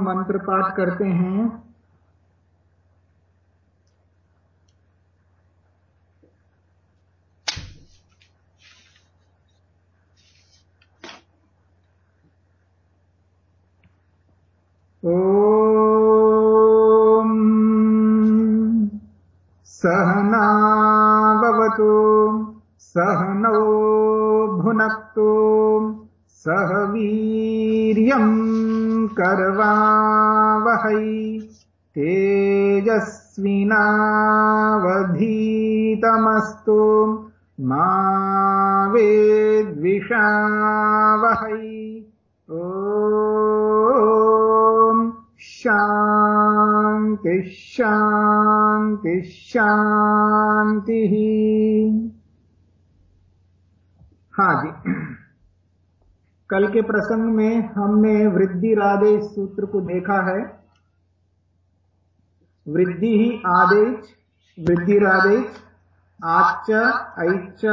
मंत्र पाठ करते हैं। तेजस्विनावधीतमस्तु मा वेद्विषावहै। ॐ शान्ति शान्ति, शान्तिः। हाँ जी। कल के प्रसंग में हमने वृद्धि राधे सूत्र को देखा है। वृद्धि ही आदेश, वृद्धि आदेश आच ऐच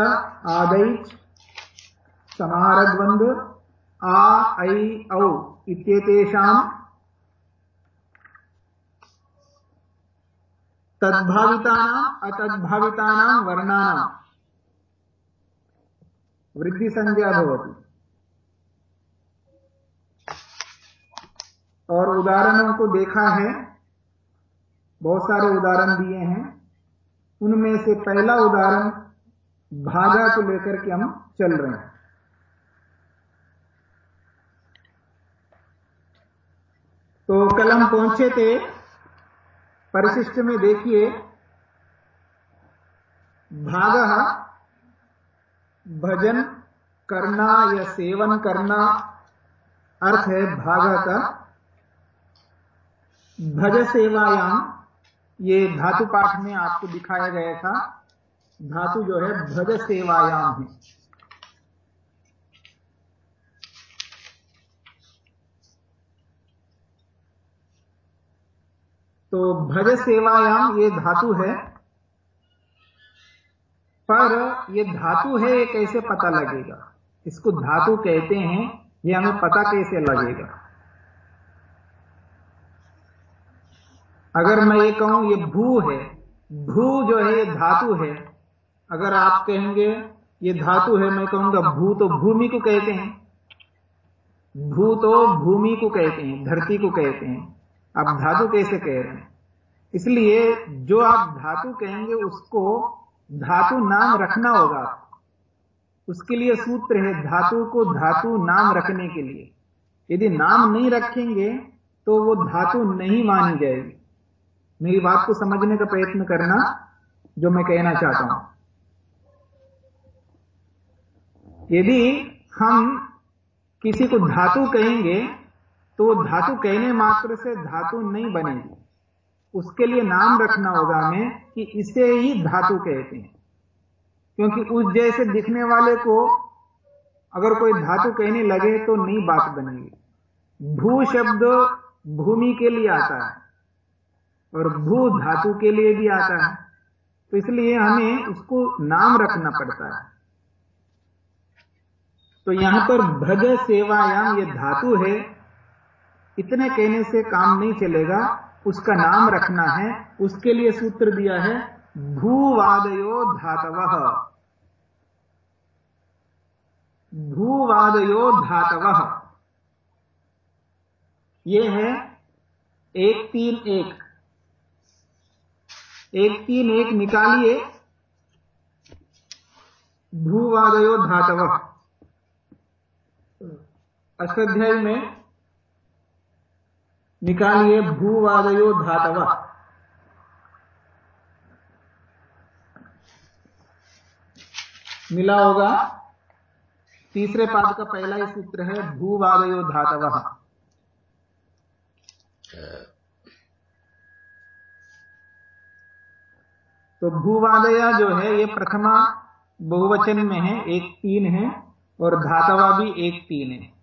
आदैच समारद्वंद, आ, ऐ, औ इत्येतेषाम् तद्भावितानाम् अतद्भावितानां वर्णानां वृद्धि संज्ञा भवति। और उदाहरणों को देखा है। बहुत सारे उदाहरण दिए हैं। उनमें से पहला उदाहरण भागा को लेकर के हम चल रहे हैं। तो कल हम पहुँचे थे परिशिष्ट में, देखिए, भाग भजन करना या सेवन करना, अर्थ है भाग का भज सेवायाम ये धातु पाठ में आपको दिखाया गया था। धातु जो है भज सेवायाम है। तो भज सेवायाम ये धातु है। पर ये धातु है, ये कैसे पता लगेगा? इसको धातु कहते हैं, ये हमें पता कैसे लगेगा? अगर मैं ये कहूँ, ये भू है। भू जो है, ये धातु है। अगर आप कहेंगे, ये धातु है, मैं कहूँगा भू तो भूमि को कहते हैं। भू तो भूमि को कहते हैं, धरती को कहते हैं। आप धातु कैसे कह रहे हैं? इसलिए जो आप धातु कहेंगे, उसको धातु नाम रखना होगा। उसके लिए सूत्र है धातु को धातु नाम रखने के लिए। यदि नाम नहीं रखेंगे तो वो धातु नहीं मानी जाएगी। मेरी बात को समझने का प्रयत्न करना जो मैं कहना चाहता हूँ। यदि हम किसी को धातु कहेंगे तो धातु कहने मात्र से धातु नहीं बनेगी। उसके लिए नाम रखना होगा हमें कि इसे ही धातु कहते हैं। क्योंकि उस जैसे दिखने वाले को अगर कोई धातु कहने लगे तो नई बात बनेगी। भू शब्द भूमि के लिए आता है। और भू धातु के लिए भी आता है। तो इसलिए हमें उसको नाम रखना पड़ता है। तो यहाँ पर भज सेवायाम ये धातु है। इतने कहने से काम नहीं चलेगा। उसका नाम रखना है। उसके लिए सूत्र दिया है, भूवादयो धातव। भूवादयो धातव। ये है एक तीन एक। एक तीन एक निकालिए। भूवादयो धातव। अष्टाध्याय में निकालिए भूवादयो धातव। मिला होगा तीसरे पाद का पहला ही सूत्र है भूवादयो धातव। तो भूवादया जो है, ये प्रथमा बहुवचन में है, एक तीन है, और धातवा भी एक तीन है।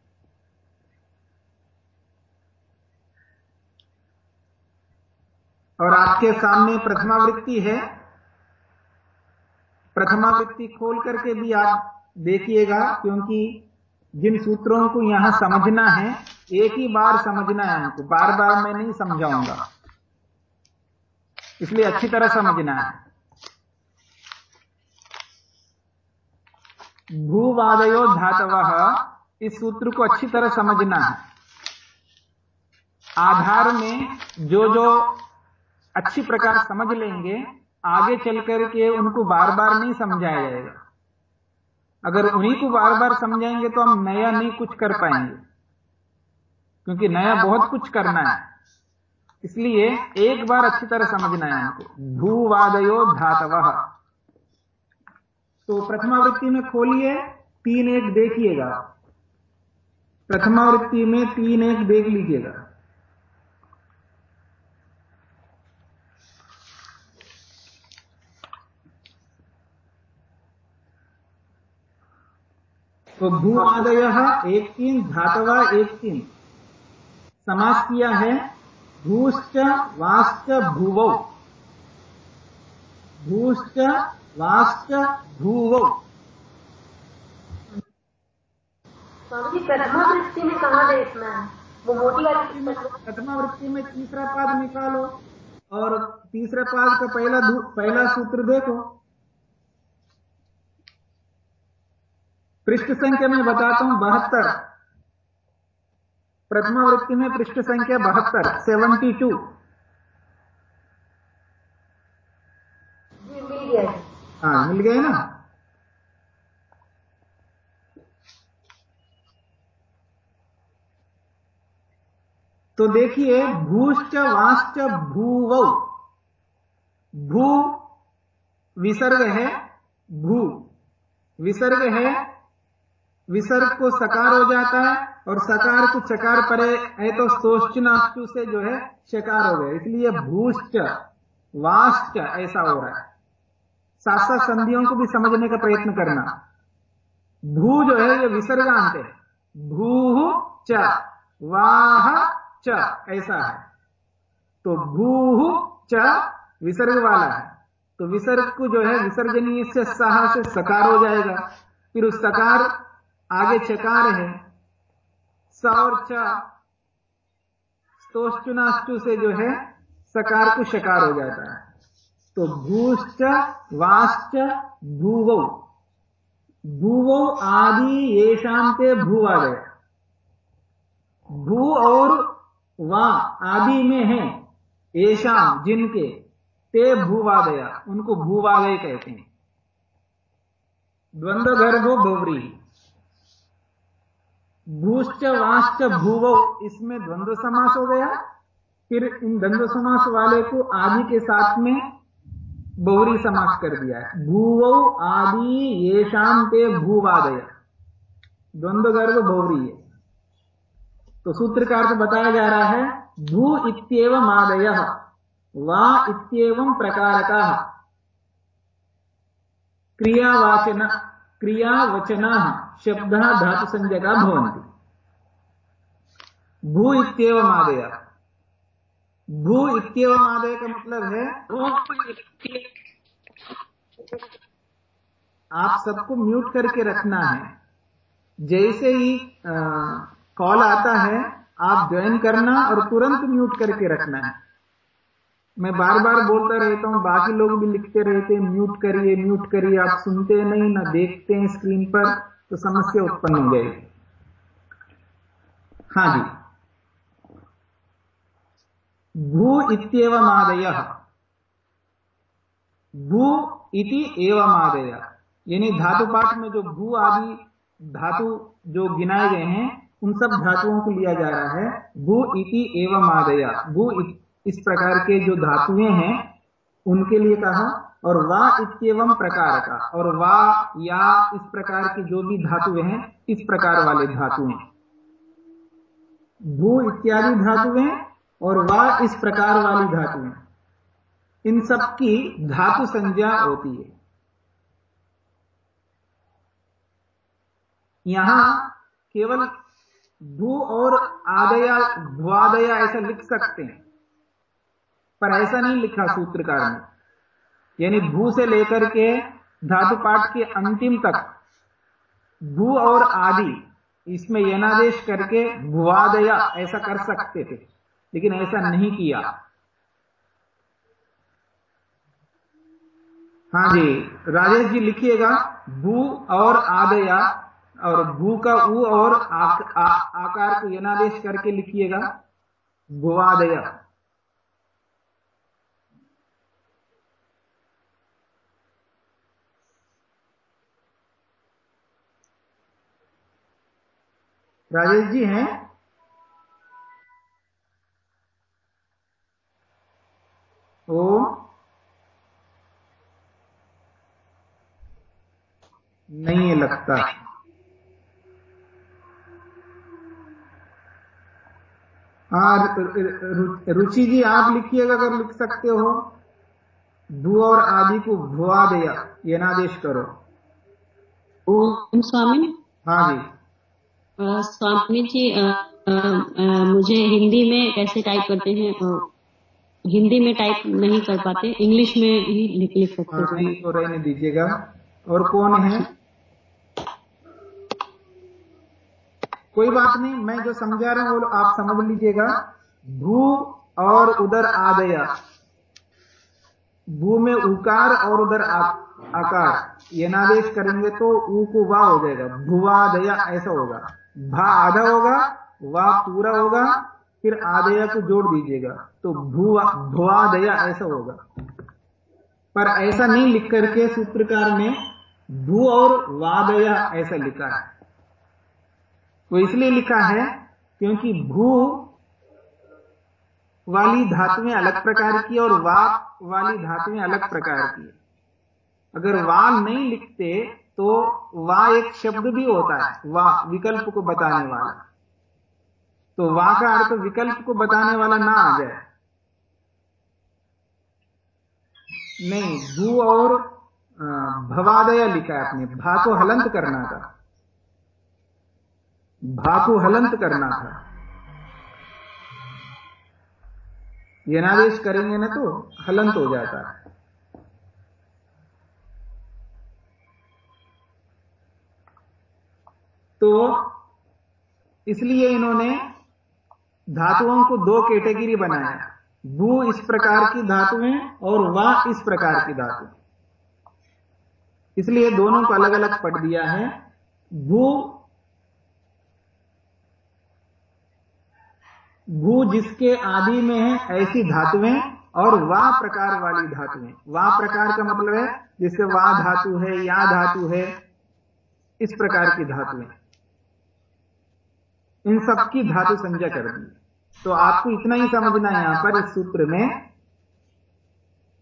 और आपके सामने प्रथमा वृत्ति है। प्रथमा वृत्ति खोल करके भी आप देखिएगा, क्योंकि जिन सूत्रों को यहाँ समझना है, एक ही बार समझना है हमको। बार बार मैं नहीं समझाऊँगा। इसलिए अच्छी तरह समझना है। भूवादयो धातव इस सूत्र को अच्छी तरह समझना। है आधार में जो जो अच्छी प्रकार समझ लेंगे, आगे चल करके उनको बार बार नहीं समझाया जाएगा। अगर उन्हीं को बार बार समझाएँगे तो हम नया नहीं कुछ कर पाएँगे। क्योंकि नया बहुत कुछ करना है। इसलिए एक बार अच्छी तरह समझना है हमको। भूवादयो धातव। तो प्रथमावृत्ति में खोलिए, तीन एक देखिएगा। प्रथमावृत्ति में तीन एक देख लीजिएगा। तो भू आदय एक तीन, धातवा एक तीन। समास किया है, भूश्च वाश्च भूव। भूश्च वाश्च भूव। स्वामी जी वृत्ति में कहाँ देखना है वो मोटी वाली प्रथमा में तीसरा पाद निकालो और तीसरे पाद का पहला पहला सूत्र देखो। पृष्ठ संख्या में बताता हूँ बहत्तर। प्रथमा वृत्ति में पृष्ठ संख्या बहत्तर सेवेंटी टू जी मिल गया जी हाँ मिल गए ना? तो देखिए, भूश्च वाश्च भूव। भू विसर्ग है, भू। विसर्ग है, विसर्ग को सकार हो जाता है, और सकार को चकार परे है तो सोचनास्तु से जो है शकार हो गया। इसलिए भूश्च, वाश्च ऐसा हो रहा है। साथ साथ संधियों को भी समझने का प्रयत्न करना। भू जो है, ये विसर्गांत है। भू च वाह च, ऐसा है। तो भू च विसर्ग वाला है। तो विसर्ग को जो है, विसर्जनीय से सह से सकार हो जाएगा। फिर उस सकार आगे चकार है। स और च स्तोष्टुनाष्टु से जो है, सकार को शकार हो जाता है। तो भूश्च वाश्च भूवो। भूवो आदि ये शांते भूवा गया भू और वा आदि में है येषाम जिनके ते भूवादया उनको भूवादय कहते हैं। द्वंद्व गर्भो भोवरी। भूश्च वाश्च भूवो, इसमें द्वंद्व समास हो गया। फिर इन द्वंद्व समास वाले को आदि के साथ में बहुरी समास कर दिया है। भूवो आदि ये ते भूवादय। द्वंद्व गर्भ बहुरी है। तो सूत्र का बताया जा रहा है भू इत्येवम आदय वा इत्येवम प्रकारका। क्रियावाचन क्रियावचना शब्द धातु भवन्ति। भू इत्येवम आदय। भू इत्येवम आदय का मतलब है आप सबको म्यूट करके रखना है। जैसे ही कॉल आता है आप ज्वाइन करना और तुरंत म्यूट करके रखना है। मैं बार बार बोलता रहता हूँ बाकी लोग भी लिखते रहते हैं म्यूट करिए म्यूट करिए आप सुनते नहीं ना देखते हैं स्क्रीन पर तो समस्या उत्पन्न हो जाएगी। हाँ जी। भू इत्येवम आदय भू इति एवं आदय यानी धातु पाठ में जो भू आदि धातु जो गिनाए गए हैं, उन सब धातुओं को लिया जा रहा है। भू इति एवं आदय भू इस प्रकार के जो धातुएँ हैं, उनके लिए कहा, और वा इत्येवम प्रकार का और वा, या, इस प्रकार की जो भी धातुएँ हैं, इस प्रकार वाले धातुएँ। भू इत्यादि धातुएँ और वा इस प्रकार वाली धातुएँ इन सब की धातु संज्ञा होती है। यहाँ केवल भू और आदया, भुआदया ऐसा लिख सकते हैं। पर ऐसा नहीं लिखा सूत्रकार ने। यानी भू से लेकर के धातु पाठ के अंतिम तक भू और आदि, इसमें यनादेश करके भुवादया ऐसा कर सकते थे। लेकिन ऐसा नहीं किया। हाँ जी राजेश जी लिखिएगा भू और आदया और भू का ऊ और आ, आ, आकार को यनादेश करके लिखिएगा भुवादया। राजेश जी हैं? ओ। नहीं लगता। हाँ रुचि जी आप लिखिएगा अगर लिख सकते हो। भू और आदि को भुआ दिया ये नादेश करो। ओम स्वामी। हाँ जी। स्वामी जी आ, आ, आ, मुझे हिंदी में कैसे टाइप करते हैं हिंदी में टाइप नहीं कर पाते इंग्लिश में ही लिख लिख सकते हैं हाँ, तो रहने दीजिएगा। और कौन है? कोई बात नहीं मैं जो समझा रहा हूँ आप समझ लीजिएगा। भू और उधर आदया। भू में उकार और उधर आकार। ये नादेश करेंगे तो ऊ को वाह हो जाएगा। भुवा दया ऐसा होगा। भा आधा होगा वाह पूरा होगा। फिर आदया को जोड़ दीजिएगा। तो भुआ भुआ दया ऐसा होगा। पर ऐसा नहीं लिख करके सूत्रकार ने भू और वादया ऐसा लिखा है। वो इसलिए लिखा है क्योंकि भू वाली धातुएँ अलग प्रकार की और वा वाली धातुएँ अलग प्रकार की अगर वा नहीं लिखते तो वा एक शब्द भी होता है। वा विकल्प को बताने वाला। तो वा का अर्थ विकल्प को बताने वाला ना आ जाए नहीं भू और भवादया लिखा है आपने भा को हलंत करना था। भा को हलंत करना था। यनादेश करेंगे ना तो हलंत हो जाता है। तो इसलिए इन्होंने धातुओं को दो कैटेगरी बनाया। भू इस प्रकार की धातुएँ और वाह इस प्रकार की धातु इसलिए दोनों को अलग अलग पढ़ दिया है। भू भू जिसके आदि में है, ऐसी धातुएँ और वाह प्रकार वाली धातुएँ। वाह प्रकार का मतलब है जिससे वाह धातु है, या धातु है, इस प्रकार की धातुएँ। इन सब की धातु संज्ञा कर दी। तो आपको इतना ही समझना है यहाँ पर इस सूत्र में।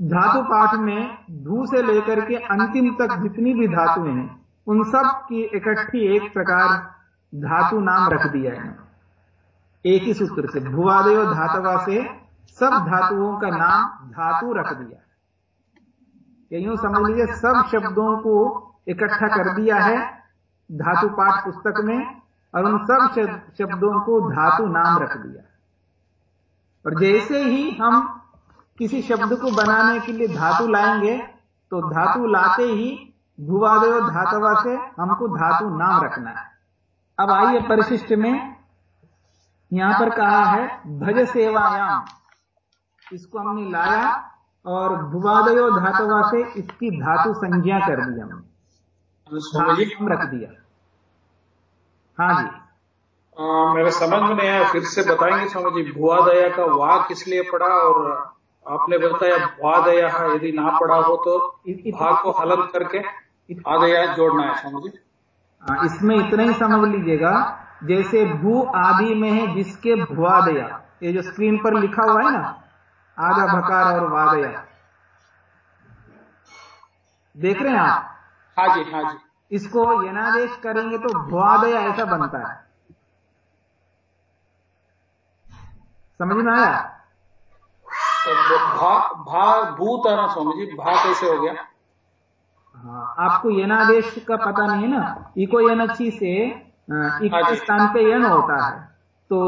धातु पाठ में धू से लेकर के अंतिम तक जितनी भी धातुएँ हैं, उन सब की इकट्ठी एक प्रकार धातु नाम रख दिया है। एक ही सूत्र से भुवादय धातवा से सब धातुओं का नाम धातु रख दिया यूँ समझ लीजिए, सब शब्दों को इकट्ठा कर दिया है धातु पाठ पुस्तक में और उन सब शब्दों को धातु नाम रख दिया और जैसे ही हम किसी शब्द को बनाने के लिए धातु लाएँगे तो धातु लाते ही भुवादय धातवा से हमको धातु नाम रखना है। अब आइए परिशिष्ट में यहाँ पर कहा है भज सेवायाम। इसको हमने लाया और भुवादयो धातवा से इसकी धातु संज्ञा कर दी हमने। रख दिया। हाँ जी। आ, मेरे समझ में नहीं आया फिर से बताएँगे स्वामी जी भुआ दया का वाह किस लिए पड़ा? और आपने बताया भुआ दया यदि ना पड़ा हो तो भा को हलन करके आदया जोड़ना है स्वामी जी इसमें इतना ही समझ लीजिएगा जैसे भू आदि में है जिसके भुआ दया ये जो स्क्रीन पर लिखा हुआ है ना आधा भकार और वादया देख रहे हैं आप? हाँ जी हाँ जी। इसको यनादेश करेंगे तो भुआदय ऐसा बनता है। समझ में आया भा भा भूत है ना स्वामी जी भा कैसे हो गया? हाँ आपको यनादेश का पता नहीं है ना? इको यनची से इक के स्थान पे यन होता है। तो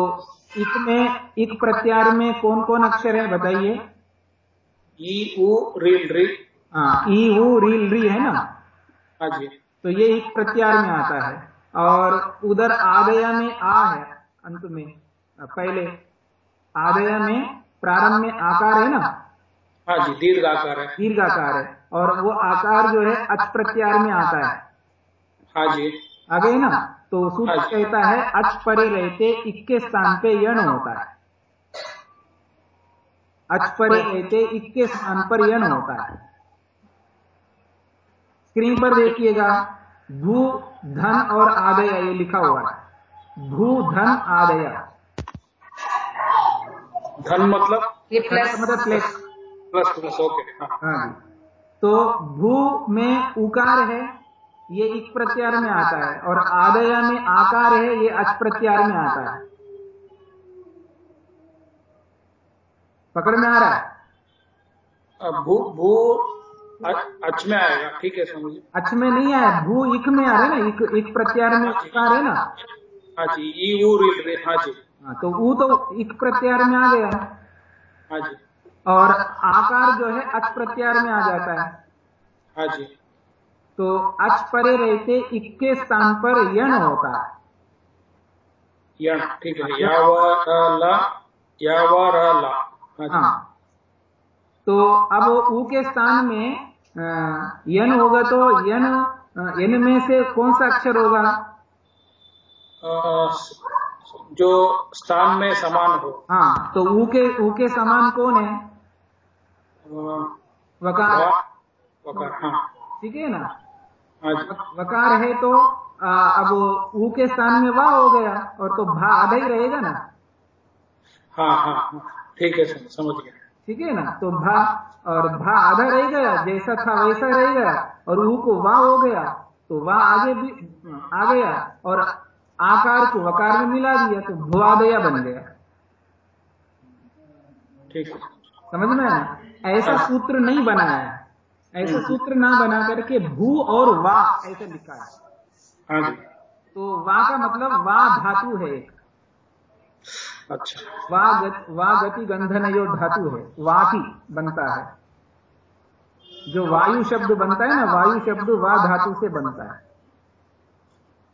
इक में इक प्रत्यार में कौन कौन अक्षर है बताइए? ई उ रील री। हाँ ई उ रील री है ना? हाँ जी। तो ये एक प्रत्यार में आता है। और उधर आ गया में आ है अंत में पहले। आदया में प्रारंभ में आकार है ना? हाँ जी दीर्घ आकार है। दीर्घ आकार है। और वो आकार जो है अच प्रत्यार में आता है। हाँ जी। आगे है ना? तो सूत्र हाँ कहता है अच परे रहते इक्के स्थान पे यण होता है। अच परे रहते इक्के स्थान पर यण होता है। स्क्रीन पर देखिएगा भू धन और आदय ये लिखा हुआ है। भू धन आदय। धन मतलब? ये प्लस मतलब प्लस प्लस प्लस ओके हाँ तो भू में उकार है ये इक प्रत्यार में आता है और आदया में आकार है ये अच प्रत्यार में आता है। पकड़ में आ रहा है? भू भू अच में आएगा ठीक है समझिए अच में नहीं आया भू इक में आ रहा है ना इक इक प्रत्यार में उकार है ना। हाँ जी ई हाँ जी। हाँ, तो वो तो इक प्रत्यार में आ गया हाँ। जी। और आकार जो है अच प्रत्यार में आ जाता है। हाँ जी। तो अच परे रहते इक के स्थान पर यण होता है। यण ठीक है। ला हाँ हाँ। तो अब ऊ के स्थान में यन होगा तो यन यन में से कौन सा अक्षर होगा? जो स्थान में समान हो। हाँ तो ऊ के ऊ के समान कौन है? वकार। वकार हाँ। ठीक है ना? हाँ वकार है तो अ, अब ऊ के स्थान में वाह हो गया और तो भा आधा ही रहेगा ना? हाँ हाँ हाँ। ठीक है सम- समझ गया। ठीक है ना? तो भा और भा आधा रह गया जैसा था वैसा रह गया और ऊ को वाह हो गया तो वाह आगे भी आ गया और आकार को वकार में मिला दिया तो भुआदया बन गया। ठीक समझ में आया? ऐसा सूत्र नहीं बनाया है। ऐसा सूत्र ना बना करके भू और वाह ऐसा लिखा है। हाँ तो वा का मतलब वाह धातु है एक। अच्छा। वा गत, वाह गति गंधन यो धातु है। वाकी बनता है। जो वायु शब्द बनता है ना वायु शब्द वाह धातु से बनता है।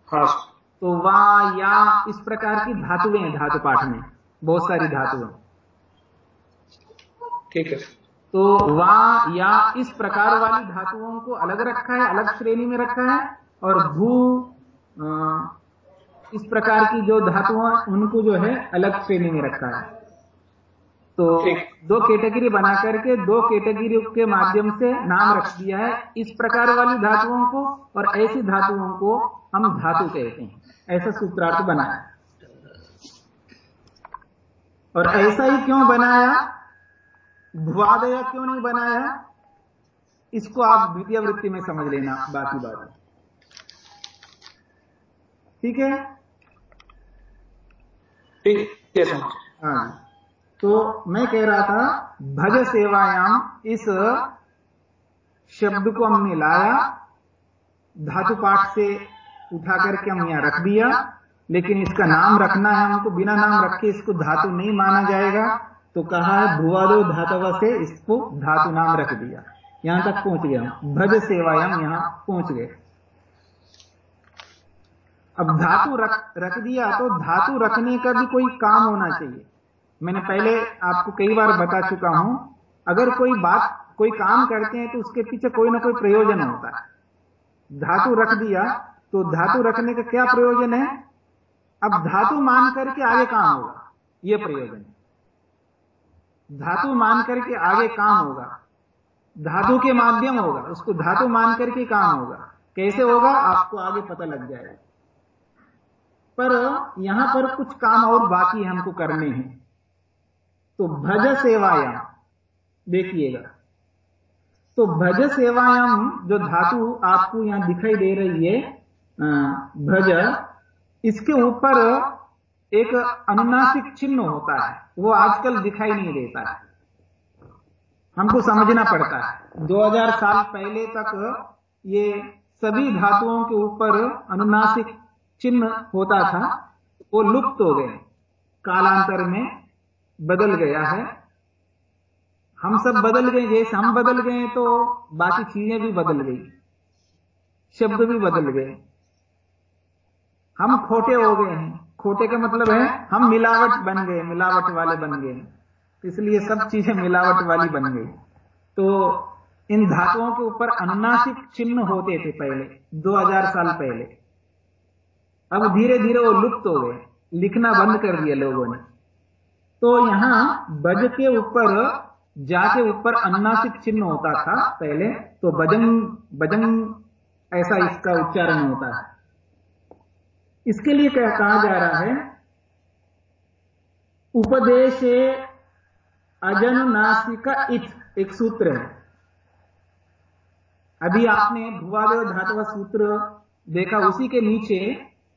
हाँ। तो वा या इस प्रकार की धातुएँ हैं धातु पाठ में। बहुत सारी धातुएँ ठीक है। तो वा या इस प्रकार वाली धातुओं को अलग रखा है अलग श्रेणी में रखा है और भू इस प्रकार की जो धातुआं उनको जो है अलग श्रेणी में रखा है। तो दो कैटेगरी बना करके दो कैटेगरी के माध्यम से नाम रख दिया है। इस प्रकार वाली धातुओं को और ऐसी धातुओं को हम धातु कहते हैं। ऐसा सूत्रार्थ बनाया। और ऐसा ही क्यों बनाया? भुआदया क्यों नहीं बनाया? इसको आप द्वितीय वृत्ति में समझ लेना बाकी बात। ठीक है? ठीक है हाँ। तो मैं कह रहा था भज सेवायाम इस शब्द को हमने लाया धातु पाठ से उठा करके हम यहाँ रख दिया लेकिन इसका नाम रखना है हमको बिना नाम रखे इसको धातु नहीं माना जाएगा। तो कहा है भुवादो धातव से इसको धातु नाम रख दिया। यहाँ तक पहुँच गया हम। भज सेवायाम यहाँ पहुँच गए। अब धातु रख रख दिया तो धातु रखने का भी कोई काम होना चाहिए। मैंने पहले आपको कई बार बता चुका हूँ। अगर कोई बात कोई काम करते हैं तो उसके पीछे कोई ना कोई प्रयोजन होता है। धातु रख दिया तो धातु रखने का क्या प्रयोजन है? अब धातु मान करके आगे काम होगा। यह प्रयोजन है। धातु मान करके आगे काम होगा। धातु के माध्यम होगा। उसको धातु मान करके काम होगा। कैसे होगा? आपको आगे पता लग जाएगा। पर यहाँ पर कुछ काम और बाकी हमको करने हैं। तो भज सेवायाम देखिएगा। तो भज सेवायाम जो धातु आपको यहाँ दिखाई दे रही है भज इसके ऊपर एक अनुनासिक चिन्ह होता है। वो आजकल दिखाई नहीं देता है। हमको समझना पड़ता है। 2000 साल पहले तक ये सभी धातुओं के ऊपर अनुनासिक चिन्ह होता था। वो लुप्त हो गए। कालांतर में बदल गया है। हम सब बदल गए। जैसे हम बदल गए तो बाकी चीज़ें भी बदल गई। शब्द भी बदल गए। हम खोटे हो गए हैं। खोटे का मतलब है, हम मिलावट बन गए, मिलावट वाले बन गए इसलिए सब चीज़ें मिलावट वाली बन गई। तो इन धातुओं के ऊपर अनुनासिक चिन्ह होते थे पहले 2000 साल पहले। अब धीरे धीरे वो लुप्त हो गए। लिखना बंद कर दिया लोगों ने। तो यहाँ बज के ऊपर, जा के ऊपर अनुनासिक चिन्ह होता था पहले तो बजंग बजंग ऐसा इसका उच्चारण होता है। इसके लिए क्या कहा जा रहा है, उपदेश अजन अजनुनासिका इत, एक सूत्र है। अभी आपने भुवादेव धातु सूत्र देखा, उसी के नीचे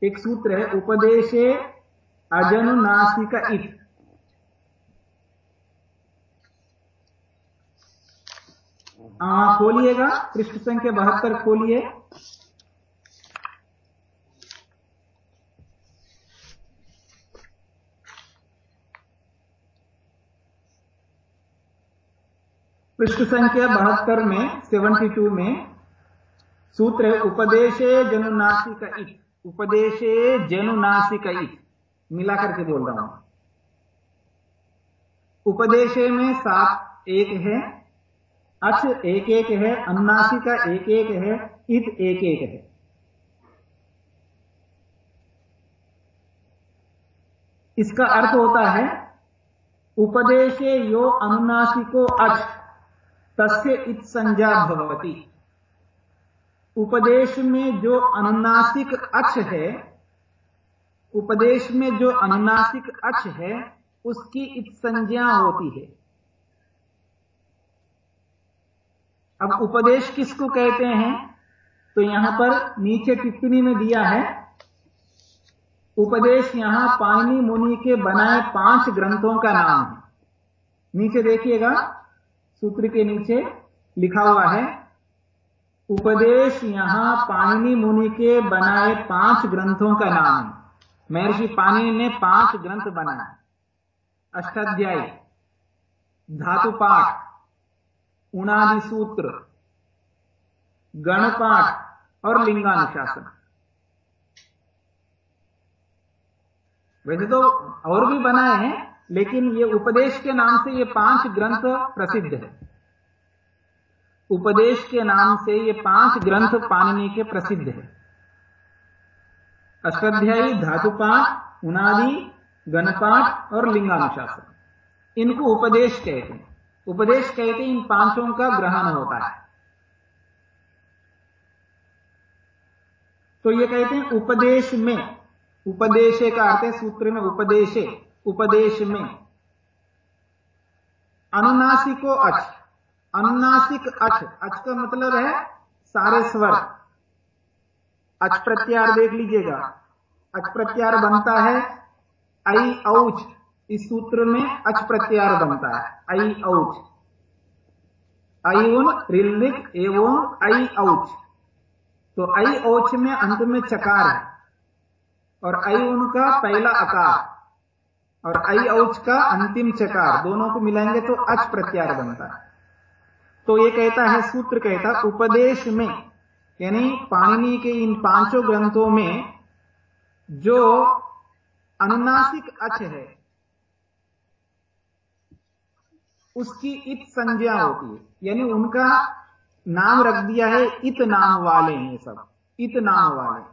एक सूत्र है, उपदेश अजनुनासिका इत। खोलिएगा, पृष्ठ संख्या बहत्तर खोलिए। पृष्ठ संख्या बहत्तर में सेवेंटी टू में, सूत्र है उपदेशे जनुनासिक उपदेशे जनुनासिक मिला करके बोल रहा हूँ। उपदेशे में सात एक है अच एक एक है, अनुनासिका एक एक है, इत एक एक है। इसका अर्थ होता है, उपदेशे यो अनुनासिको अच तस्य इत संज्ञा भवती। उपदेश में जो अनुनासिक अच है, उपदेश में जो अनुनासिक अच है, उसकी इत संज्ञा होती है। अब उपदेश किसको कहते हैं? तो यहाँ पर नीचे टिप्पणी में दिया है। उपदेश यहाँ पानी मुनि के बनाए पाँच ग्रंथों का नाम है। नीचे देखिएगा। सूत्र के नीचे लिखा हुआ है। उपदेश यहाँ पाणिनि मुनि के बनाए पाँच ग्रंथों का नाम है। महर्षि पाणिनि ने पाँच ग्रंथ बनाए। अष्टाध्यायी, धातुपाठ उनादि सूत्र, गणपाठ और लिंगानुशासन। वैसे तो और भी बनाए हैं लेकिन ये उपदेश के नाम से ये पाँच ग्रंथ प्रसिद्ध है। उपदेश के नाम से ये पाँच ग्रंथ पाणनी के प्रसिद्ध है। अष्टाध्यायी धातुपाठ, उनादि, गणपाठ और लिंगानुशासन। इनको उपदेश कहते हैं। उपदेश कहते इन पाँचों का ग्रहण होता है। तो ये कहते हैं, उपदेश में, उपदेशे का अर्थ है सूत्र में उपदेश। उपदेश में। अनुनासिको अच अनुनासिक अच अच का मतलब है सारे स्वर। अच प्रत्यार देख लीजिएगा। अच प्रत्यार बनता है। आई औच इस सूत्र में अच प्रत्यार बनता है। आई औच। उन रिलिक एवं आई औच। तो आई औच में अंत में चकार है। और आई उनका पहला आकार। और आई औच का अंतिम चकार, दोनों को मिलाएँगे तो अच प्रत्यार बनता है। तो ये कहता है, सूत्र कहता उपदेश में, यानी पाणिनि के इन पाँचों ग्रंथों में जो अनुनासिक अच है, उसकी इत संज्ञा होती है। यानी उनका नाम रख दिया है, इत नाम वाले हैं सब, इत नाम वाले।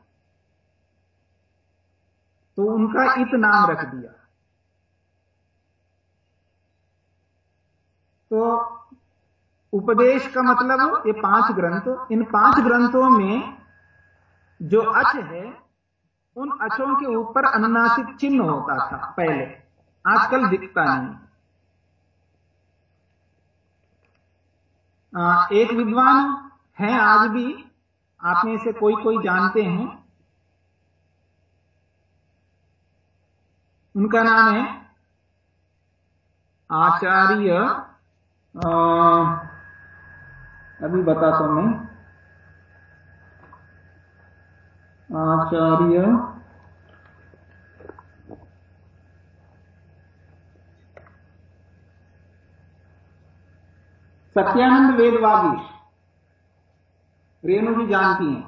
तो उनका इत नाम रख दिया। तो उपदेश का मतलब ये पाँच ग्रंथ इन पाँच ग्रंथों में जो अच है उन अचों के ऊपर अनुनासिक चिन्ह होता था पहले। आजकल दिखता नहीं। आ, एक विद्वान है आज भी आप में से कोई कोई जानते हैं। उनका नाम है आचार्य अभी बताता हूँ मैं आचार्य सत्यानंद वेदवागीश रेणु भी जानती हैं।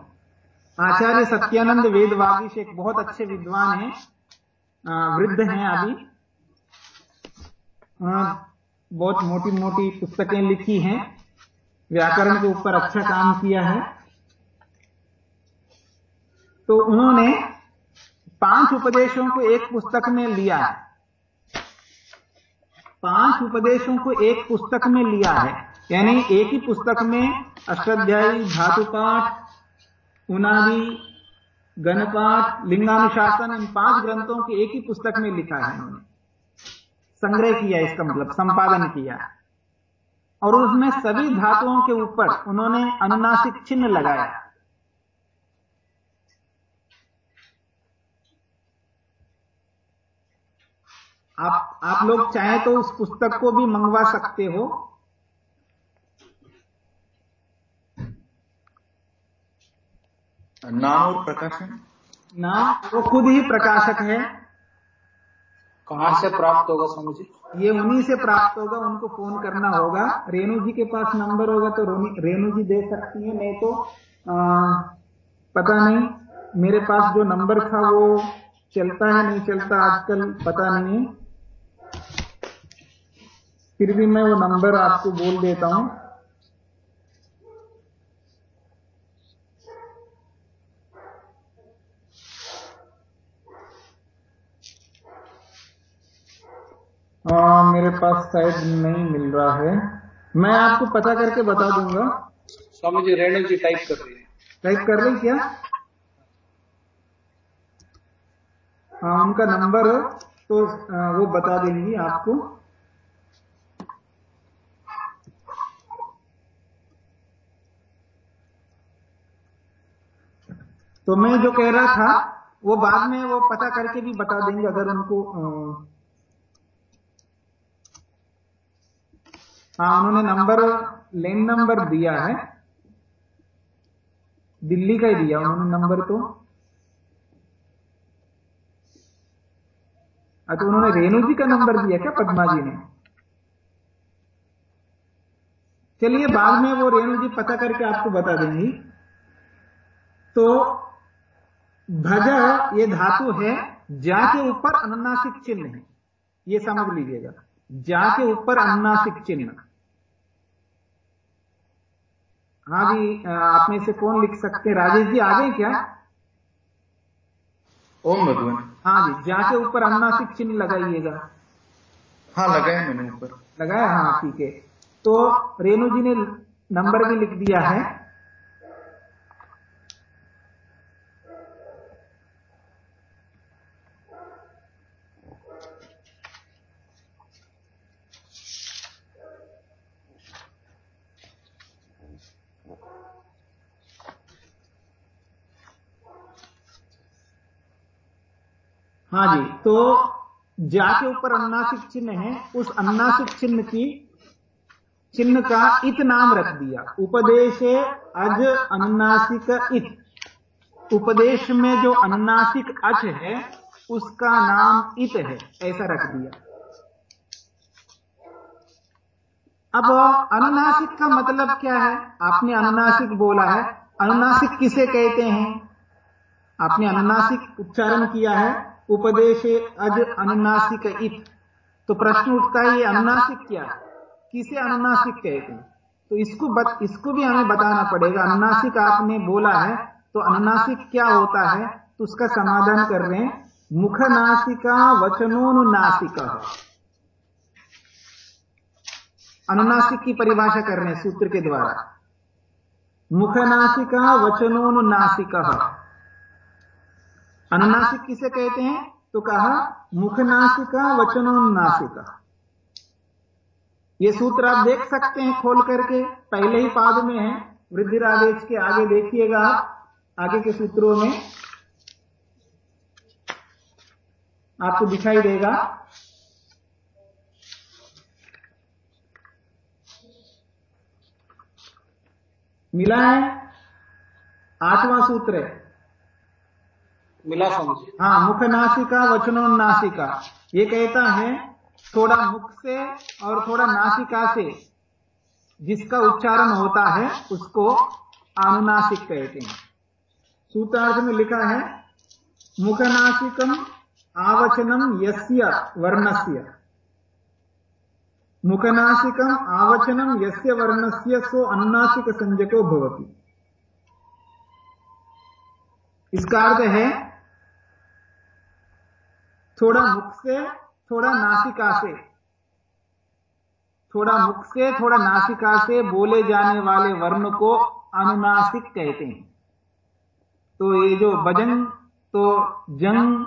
आचार्य सत्यानंद वेदवागीश एक बहुत अच्छे विद्वान हैं। वृद्ध हैं अभी। बहुत मोटी मोटी पुस्तकें लिखी हैं। व्याकरण के ऊपर अच्छा काम किया है। तो उन्होंने पाँच उपदेशों को एक पुस्तक में लिया है। पाँच उपदेशों को एक पुस्तक में लिया है। यानी एक ही पुस्तक में अष्टाध्यायी, धातुपाठ, उनादि, गणपाठ, लिंगानुशासन, इन पाँच ग्रंथों के एक ही पुस्तक में लिखा है उन्होंने। संग्रह किया इसका मतलब संपादन किया। और उसमें सभी धातुओं के ऊपर उन्होंने अनुनासिक चिन्ह लगाया। आप आप लोग चाहें तो उस पुस्तक को भी मंगवा सकते हो। नाम और प्रकाशन? नाम वो खुद ही प्रकाशक है। कहाँ से प्राप्त होगा स्वामी जी? ये उन्हीं से प्राप्त होगा उनको फ़ोन करना होगा। रेणु जी के पास नंबर होगा तो रेणु जी दे सकती है नहीं तो आ, पता नहीं। मेरे पास जो नंबर था वो चलता है नहीं चलता आजकल पता नहीं है। फिर भी मैं वो नंबर आपको बोल देता हूँ। हाँ मेरे पास शायद नहीं मिल रहा है। मैं आपको पता करके बता दूँगा। स्वामी जी रेणु जी टाइप कर रही है। टाइप कर ली क्या? हाँ उनका नंबर तो आ, वो बता देंगी आपको। तो मैं जो कह रहा था वो बाद में वो पता करके भी बता देंगे अगर उनको अ, हाँ उन्होंने नंबर लेन नंबर दिया है। दिल्ली का ही दिया उन्होंने नंबर तो। अच्छा उन्होंने रेणु जी का नंबर दिया क्या, पद्मा जी ने? चलिए, बाद में वो रेणु जी पता करके आपको बता देंगी तो भज, ये धातु है जा के ऊपर अनुनासिक चिन्ह है। ये समझ लीजिएगा जा के ऊपर अनुनासिक चिन्ह। हाँ जी आप में से कौन लिख सकते हैं? राजेश जी आ गए क्या? ओम भगवान। हाँ जी जाके ऊपर अनुनासिक चिन्ह लगाइएगा। हाँ लगाया मैंने ऊपर। लगाया? हाँ ठीक है। तो रेणु जी ने नंबर भी लिख दिया है। हाँ जी तो जा के ऊपर अनुनासिक चिन्ह है उस अनुनासिक चिन्ह की चिन्ह का इत नाम रख दिया। उपदेशे अज अनुनासिक इत। उपदेश में जो अनुनासिक अच है उसका नाम इत है ऐसा रख दिया। अब अनुनासिक का मतलब क्या है? आपने अनुनासिक बोला है। अनुनासिक किसे कहते हैं? आपने अनुनासिक उच्चारण किया है। उपदेशे अज अनुनासिक इत। तो प्रश्न उठता है ये अनुनासिक क्या? किसे अनुनासिक कहते हैं? तो इसको बत, इसको भी हमें बताना पड़ेगा। अनुनासिक आपने बोला है तो अनुनासिक क्या होता है? तो उसका समाधान कर रहे हैं। मुख नासिका। वचनोनुनासिका अनुनासिक की परिभाषा कर रहे हैं सूत्र के द्वारा। मुख नासिका। वचनोनुनासिका अनुनासिक किसे कहते हैं? तो कहा, मुखनासिका वचनोन्नासिका। ये सूत्र आप देख सकते हैं खोल करके, पहले ही पाद में है। वृद्धिरादेश के आगे देखिएगा आगे के सूत्रों में। आपको दिखाई देगा। मिला है आठवां सूत्र है। मिला स्वामी जी हाँ मुख नासिका। वचनोन्नासिका ये कहता है थोड़ा मुख से और थोड़ा नासिका से जिसका उच्चारण होता है उसको अनुनासिक कहते हैं। सूत्रार्थ में लिखा है मुखनासिकम आवचनम यस्य वर्णस्य। मुखनासिकम आवचनम यस्य वर्णस्य सो अनुनासिक संजको भवति। इसका अर्थ है थोड़ा मुख से, थोड़ा नासिका से। थोड़ा मुख से, थोड़ा नासिका से बोले जाने वाले वर्ण को अनुनासिक कहते हैं। तो ये जो भजन तो जंग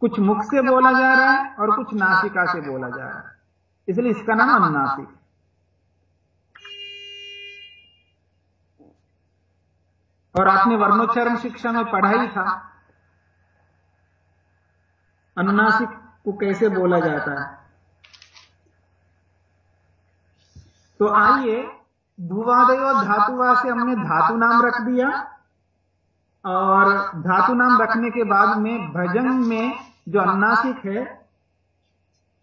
कुछ मुख से बोला जा रहा है और कुछ नासिका से बोला जा रहा है। इसलिए इसका नाम अनुनासिक। और आपने वर्णोच्चारण शिक्षा में पढ़ा ही था। अनुनासिक को कैसे बोला जाता है? तो आइए भूवादय और धातुवा से हमने धातु नाम रख दिया। और धातु नाम रखने के बाद में भजन में जो अनुनासिक है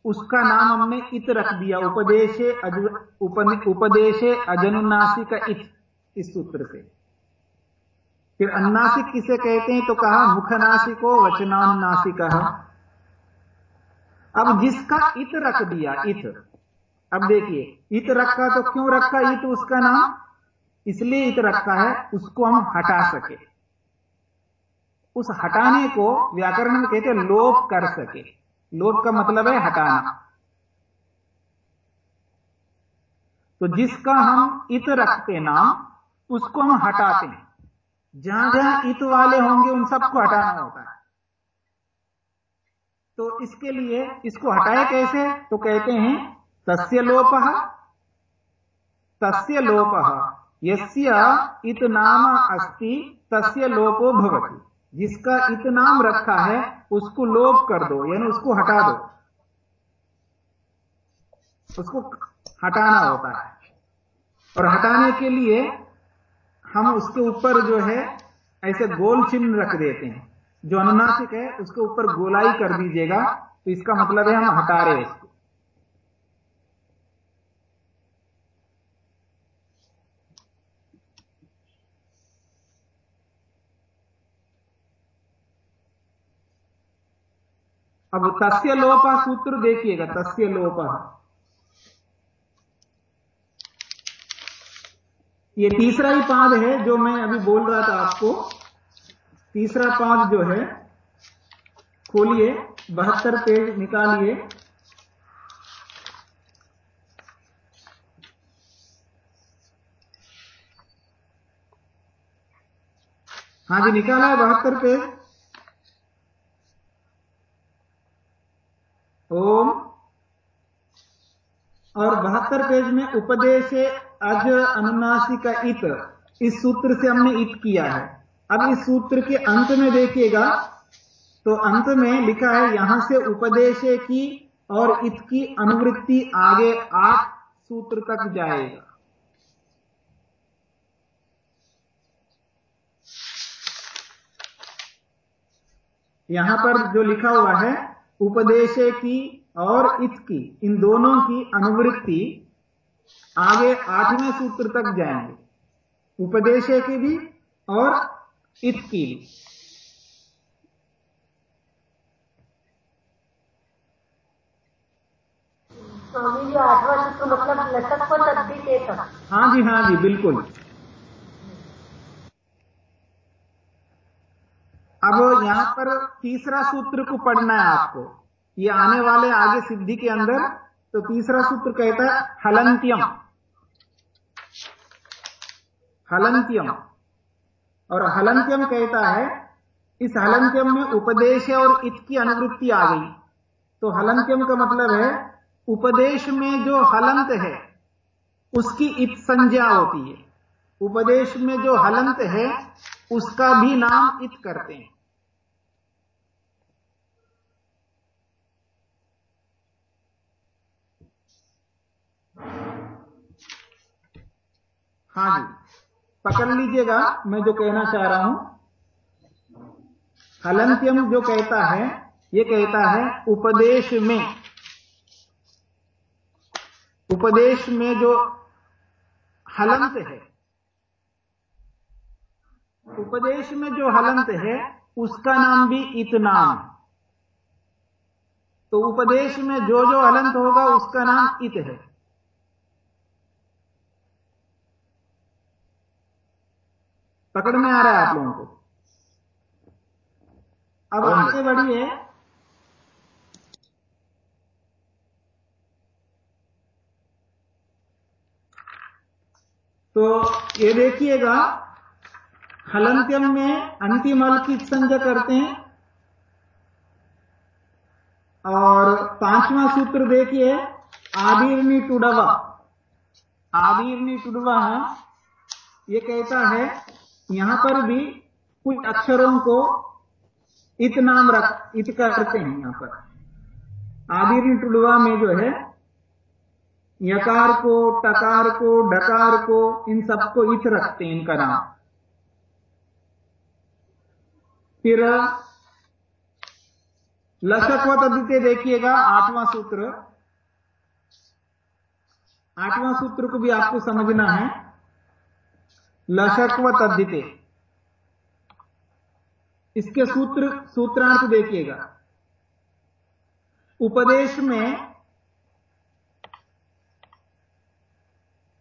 उसका नाम हमने इत रख दिया। उपदेशे उपदेशे अजनुनासिक इत इस सूत्र से। फिर अनुनासिक किसे कहते हैं? तो कहा मुखनासिको वचनानुनासिक अब जिसका इत रख दिया, इत। अब देखिए, इत रखा तो क्यों रखा इत, उसका नाम? इसलिए इत रखा है, उसको हम हटा सके। उस हटाने को व्याकरण में कहते लोप कर सके। लोप का मतलब है हटाना। तो जिसका हम इत रखते नाम, उसको हम हटाते हैं। जहाँ जहाँ इत वाले होंगे, उन सबको हटाना होता है तो इसके लिए इसको हटाए कैसे? तो कहते हैं, तस्य लोप। तस्य लोप। यस्य इत नाम अस्ति, तस्य लोपो भवति। जिसका इत नाम रखा है, उसको लोप कर दो, यानी उसको हटा दो। उसको हटाना होता है। और हटाने के लिए हम उसके ऊपर जो है, ऐसे गोल चिन्ह रख देते हैं। जो अनुनासिक है, उसके ऊपर गोलाई कर दीजिएगा तो इसका मतलब है हम हटा रहे उसको अब तस्य लोप सूत्र देखिएगा, तस्य लोप। ये तीसरा ही पाद है जो मैं अभी बोल रहा था आपको। तीसरा पाद जो है, खोलिए, बहत्तर पेज निकालिए। हाँ जी, निकाला है बहत्तर पेज। ओम। और बहत्तर पेज में उपदेश अज अनुनासिक इत। इस सूत्र से हमने इत किया है। अब इस सूत्र के अंत में देखिएगा तो अंत में लिखा है, यहाँ से उपदेश की और इत की अनुवृत्ति आगे आठ सूत्र तक जाएगा। यहाँ पर जो लिखा हुआ है, उपदेश की और इत की इन दोनों की अनुवृत्ति आगे आठवें सूत्र तक जाएँगे। उपदेश की भी और इत की भी स्वामी जी आठवां सूत्र मतलब हाँ जी हाँ जी बिल्कुल। अब यहाँ पर तीसरा सूत्र को पढ़ना है आपको। ये आने वाले आगे सिद्धि के अंदर तो तीसरा सूत्र कहता है हलंत्यम। हलंत्यम। और हलंत्यम कहता है, इस हलंत्यम में उपदेश और इत की अनुवृत्ति आ गई। तो हलंत्यम का मतलब है, उपदेश में जो हलंत है, उसकी इत संज्ञा होती है। उपदेश में जो हलंत है, उसका भी नाम इत करते हैं। हाँ जी। पकड़ लीजिएगा, मैं जो कहना चाह रहा हूँ। हलंत्यम जो कहता है, ये कहता है उपदेश में। उपदेश में जो हलंत है, उपदेश में जो हलंत है, उसका नाम भी इतनाम। है तो उपदेश में जो जो हलंत होगा, उसका नाम इत है। पकड़ में आ रहा है आप लोगों को। अब आगे बढ़िए। तो ये देखिएगा हलंत्यम में अंतिम हल की संजय करते हैं। और पांचवा सूत्र देखिए आदिर्नी टुडवा। आदिर्नी टुडवा है ये कहता है यहाँ पर भी कुछ अक्षरों को इत नाम रख, इत करते हैं यहाँ पर। आदिर्नी टुडवा में जो है, यकार को, टकार को, डकार को, इन सबको इत रखते हैं इनका नाम। फिर लशकवत अद्वितीय देखिएगा, आठवां सूत्र। आठवां सूत्र को भी आपको समझना है। लशकवत अद्वितीय इसके सूत्र सूत्रार्थ देखिएगा। उपदेश में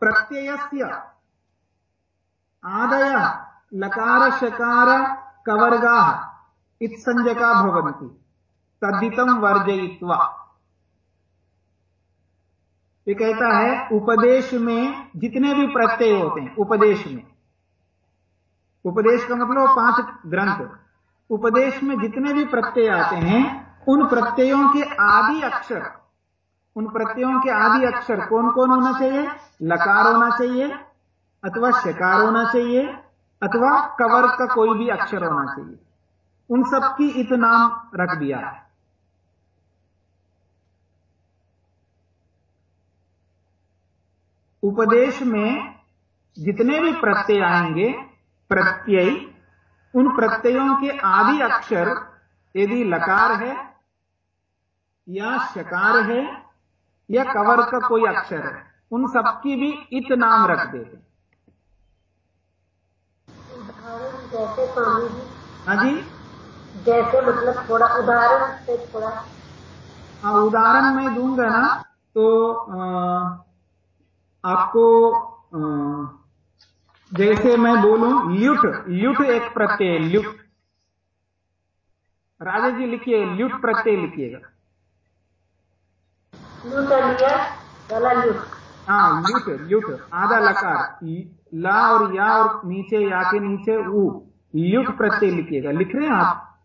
प्रत्ययस्य आदय लकार शकार कवर्गा इत्संजका भवन्ति। तद्दितम वर्जयित्वा। ये कहता है, उपदेश में जितने भी प्रत्यय होते हैं, उपदेश में। उपदेश का मतलब पाँच ग्रंथ। उपदेश में जितने भी प्रत्यय आते हैं, उन प्रत्ययों के आदि अक्षर, उन प्रत्ययों के आदि अक्षर कौन कौन होना चाहिए? लकार होना चाहिए, अथवा शकार होना चाहिए, अथवा कवर का कोई भी अक्षर होना चाहिए। उन सब की इत नाम रख दिया है। उपदेश में जितने भी प्रत्यय आएँगे प्रत्यय उन प्रत्ययों के आदि अक्षर यदि लकार है या शकार है या कवर का कोई अक्षर है उन सबकी भी इत नाम रख देते उदाहरण जैसे स्वामी जी हाँ जी? जैसे मतलब थोड़ा उदाहरण से थोड़ा। हाँ उदाहरण मैं दूँगा ना तो आ, आपको आ, जैसे मैं बोलूँ ल्यूट ल्यूट एक प्रत्यय ल्यूट। राजा जी लिखिए ल्यूट प्रत्यय लिखिएगा। हाँ ल्यूट। ल्यूट आधा लकार। ला और या और नीचे या के नीचे ऊ। ल्यूट प्रत्यय लिखिएगा। लिख रहे हैं आप?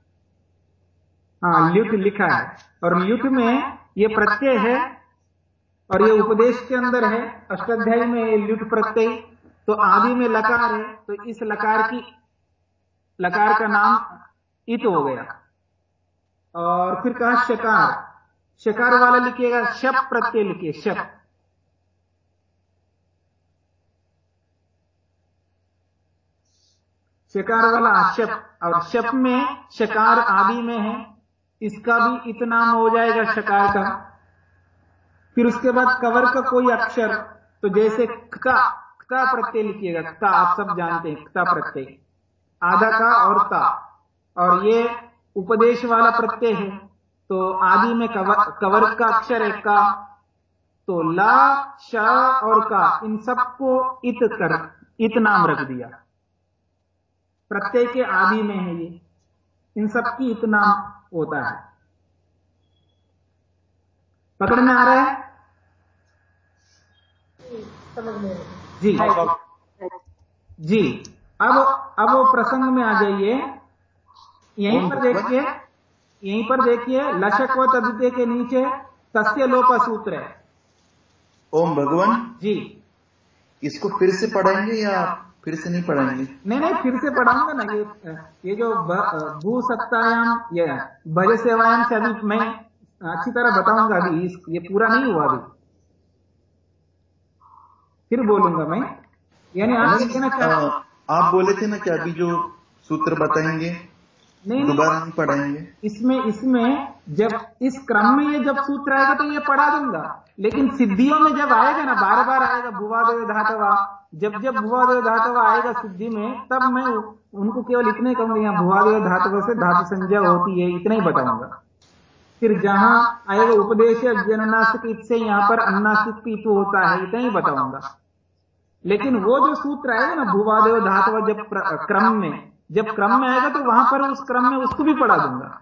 हाँ ल्यूट लिखा है। और ल्यूट में ये प्रत्यय है और ये उपदेश के अंदर है। अष्टाध्यायी में ये ल्यूट प्रत्यय। तो आदि में लकार है तो इस लकार की लकार का नाम इत हो गया। और फिर कहा शकार। शकार। वाला लिखिएगा शप प्रत्यय लिखिए शप। शकार वाला शप। और शप में शकार आदि में है इसका भी इतना हो जाएगा शकार का। फिर उसके बाद कवर का कोई अक्षर तो जैसे क्ता क्ता प्रत्यय लिखिएगा क्ता आप सब जानते हैं क्ता प्रत्यय। आधा का और ता। और ये उपदेश वाला प्रत्यय है तो आदि में कवर, कवर का अक्षर है का। तो ला श और का इन सबको इत कर इत नाम रख दिया। प्रत्यय के आदि में है ये। इन सबकी इत नाम होता है। पकड़ में आ रहा है? समझ में। जी। जी। अब अब वो प्रसंग में आ जाइए। यहीं पर देखिए यहीं पर देखिए लशक व तद्वितीय के नीचे तस्य लोप सूत्र है। ओम भगवान। जी। इसको फिर से पढ़ेंगे या फिर से नहीं पढ़ेंगे नहीं नहीं फिर से पढ़ाऊँगा ना। ये ये जो भू सत्तायाम ये भज सेवायाम से अभी मैं अच्छी तरह बताऊँगा अभी। ये पूरा नहीं हुआ अभी। फिर बोलूँगा मैं। यानी आप कहना चाहते आ, आप बोले थे ना कि अभी जो सूत्र बताएँगे नहीं नहीं। दोबारा नहीं पढ़ाएँगे। इसमें इसमें जब इस क्रम में ये जब सूत्र आएगा तो ये पढ़ा दूँगा। लेकिन सिद्धियों में जब आएगा ना बार बार आएगा भुवादय धातवा जब जब भुवादय धातवा आएगा सिद्धि में तब मैं उनको केवल इतने कहूँगा यहाँ भुवादय धातव से धातु संज्ञा होती है इतना ही बताऊँगा। फिर जहाँ आएगा उपदेश जननासिक से यहाँ पर अन्नासिक होता है इतना ही बताऊँगा। लेकिन वो जो सूत्र आएगा ना भूवादेव धातु जब क्रम में जब क्रम में आएगा तो वहाँ पर उस क्रम में उसको भी पढ़ा दूँगा।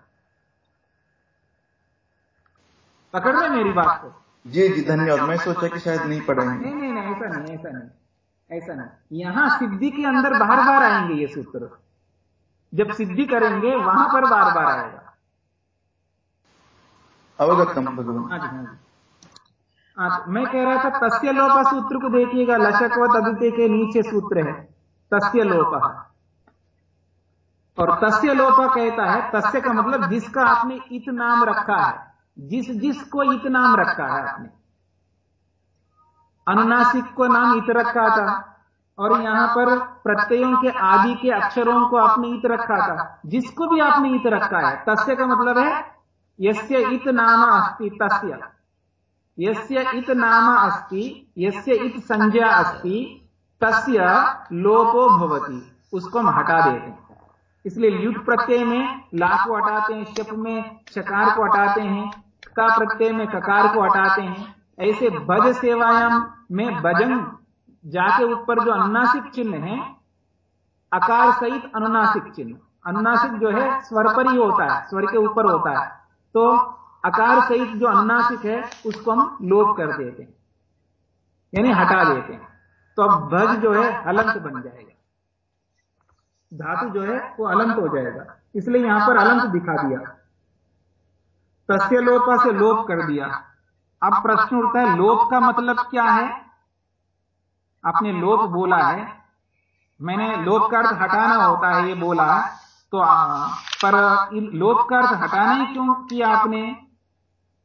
पकड़ रहे मेरी बात को? जी जी धन्यवाद। मैं सोचा कि शायद नहीं पढ़ेंगे। नहीं नहीं नहीं ऐसा नहीं ऐसा नहीं ऐसा नहीं। यहाँ सिद्धि के अंदर बार बार आएँगे ये सूत्र। जब सिद्धि करेंगे वहाँ पर बार बार आएगा। अवगतम, भगवान। हाँ हाँ मैं कह रहा था तस्य लोप सूत्र को देखिएगा लशक व तदिते के नीचे सूत्र है तस्य लोप और तस्य लोप कहता है, तस्य का मतलब जिसका आपने इत नाम रखा है, जिस, जिसको इत नाम रखा है आपने। अनुनासिक को नाम इत रखा था, और यहाँ पर प्रत्ययों के आदि के अक्षरों को आपने इत रखा था, जिसको भी आपने इत रखा है, तस्य का मतलब है यस्य इत नाम अस्ति तस्य। यस्य इत नाम अस्ति, यस्य इत संज्ञा अस्ति, तस्य लोपो भवति। उसको हम हटा देते हैं। इसलिए ल्युट प्रत्यय में ला को हटाते हैं शप में शकार को हटाते हैं का प्रत्यय में ककार को हटाते हैं। ऐसे भज सेवायाम में भजन जाके ऊपर जो अनुनासिक चिन्ह है, अकार सहित अनुनासिक चिन्ह। अनुनासिक जो है, स्वर पर ही होता है, स्वर के ऊपर होता है। तो अकार सहित जो अनुनासिक है उसको हम लोप कर देते हैं। यानी हटा देते हैं। तो अब भज जो है हलंत बन जाएगा। धातु जो है वो अलंत हो जाएगा। इसलिए यहाँ पर अलंत दिखा दिया। तस्य लोपा से लोप कर दिया। अब प्रश्न उठता है लोप का मतलब क्या है? आपने लोप बोला है। मैंने लोप का अर्थ हटाना होता है ये बोला। तो आ, पर लोप का अर्थ हटाना ही क्यों किया आपने?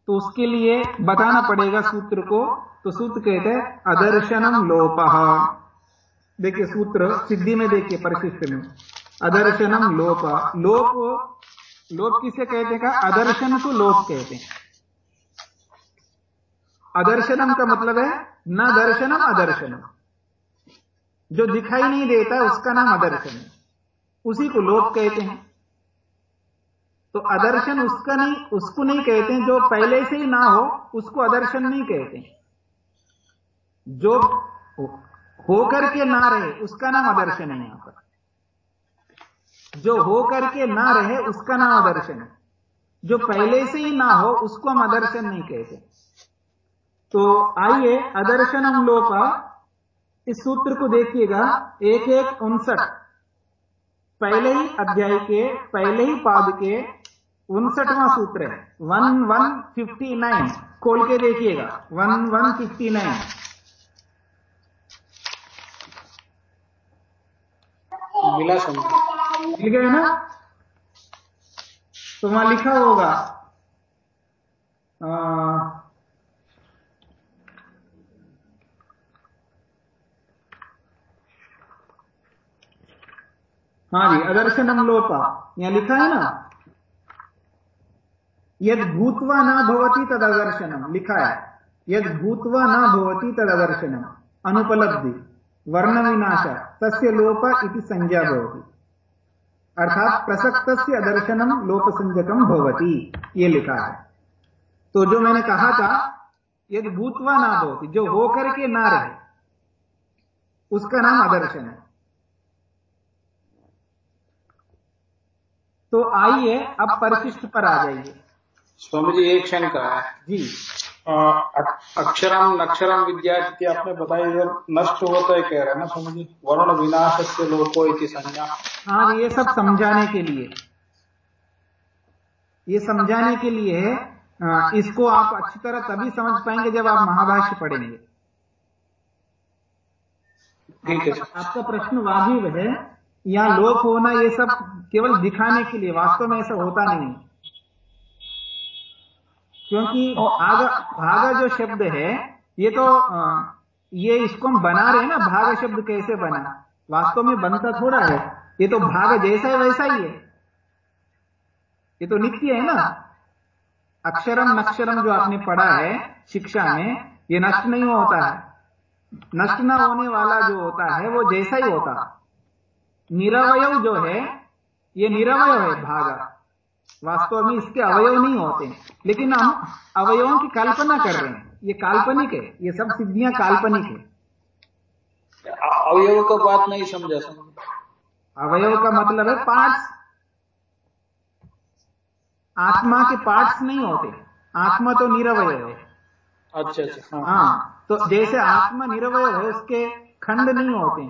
तो उसके लिए बताना पड़ेगा सूत्र को। तो सूत्र कहते हैं अदर्शनम लोप। देखिए सूत्र सिद्धि में देखिए परिशिष्ट में। अदर्शनम लोप। लोप लोप किसे कहते हैं? अदर्शन को लोप कहते हैं। अदर्शनम का मतलब है न दर्शनम अदर्शनम। जो दिखाई नहीं देता उसका नाम अदर्शन है। उसी को लोप कहते हैं। तो अदर्शन उसका नहीं उसको नहीं कहते हैं जो पहले से ही ना हो उसको अदर्शन नहीं कहते जो होकर के ना रहे उसका नाम अदर्शन है यहाँ पर। जो होकर के ना रहे उसका नाम अदर्शन है। जो पहले से ही ना हो उसको हम अदर्शन नहीं कहते। तो आइए अदर्शन हम लोग इस सूत्र को देखिएगा एक एक उनसठ। पहले ही अध्याय के पहले ही पाद के उनसठवां सूत्र है। One one fifty nine. खोल के देखिएगा। One one fifty nine. मिला समझ। मिल गए ना? तो वहाँ लिखा होगा आ, हाँ जी अदर्शनम लोपा, यहाँ लिखा है ना? यद भूतवा ना भवती तद अदर्शनम लिखा है। यद भूतवा ना भवती तद अदर्शनम अनुपलब्धि वर्ण विनाश तस्य लोप इति संज्ञा भवती। अर्थात प्रसक्त से अदर्शनम लोप संजकम भवती, ये लिखा है। तो जो मैंने कहा था, यदि भूतवा ना भवती, जो होकर के ना रहे, उसका नाम अदर्शन है। तो आइए अब परिशिष्ट पर आ जाइए। स्वामी जी एक क्षण का। जी। अक्षरम नक्षरम विद्या आपने बताया इधर नष्ट होता है कह रहे हैं ना स्वामी जी? वर्ण विनाश से लोको इति संज्ञा। हाँ ये सब समझाने के लिए। ये समझाने के लिए है इसको आप अच्छी तरह तभी समझ पाएँगे जब आप महाभाष्य पढ़ेंगे। ठीक है आपका प्रश्न वाजिब है। यहाँ लोप होना ये सब केवल दिखाने के लिए वास्तव में ऐसा होता नहीं। क्योंकि भाग भागा जो शब्द है ये तो ये इसको हम बना रहे हैं ना भाग शब्द कैसे बना? वास्तव में बनता थोड़ा है। ये तो भाग जैसा है वैसा ही है। ये तो नित्य है ना? अक्षरम नक्षरम जो आपने पढ़ा है शिक्षा में ये नष्ट नहीं होता है। नष्ट ना होने वाला जो होता है वो जैसा ही होता। निरवय जो है ये निरवय है भागा। वास्तव में इसके अवयव नहीं होते लेकिन हम अवयवों की कल्पना कर रहे हैं। ये काल्पनिक है ये सब सिद्धियाँ काल्पनिक है। अवयव का बात नहीं समझा। समझा अवयव का मतलब है पार्ट्स। आत्मा के पार्ट्स नहीं होते। आत्मा तो निरवय है। अच्छा अच्छा हाँ। हाँ तो जैसे आत्मा निरवय है उसके खंड नहीं होते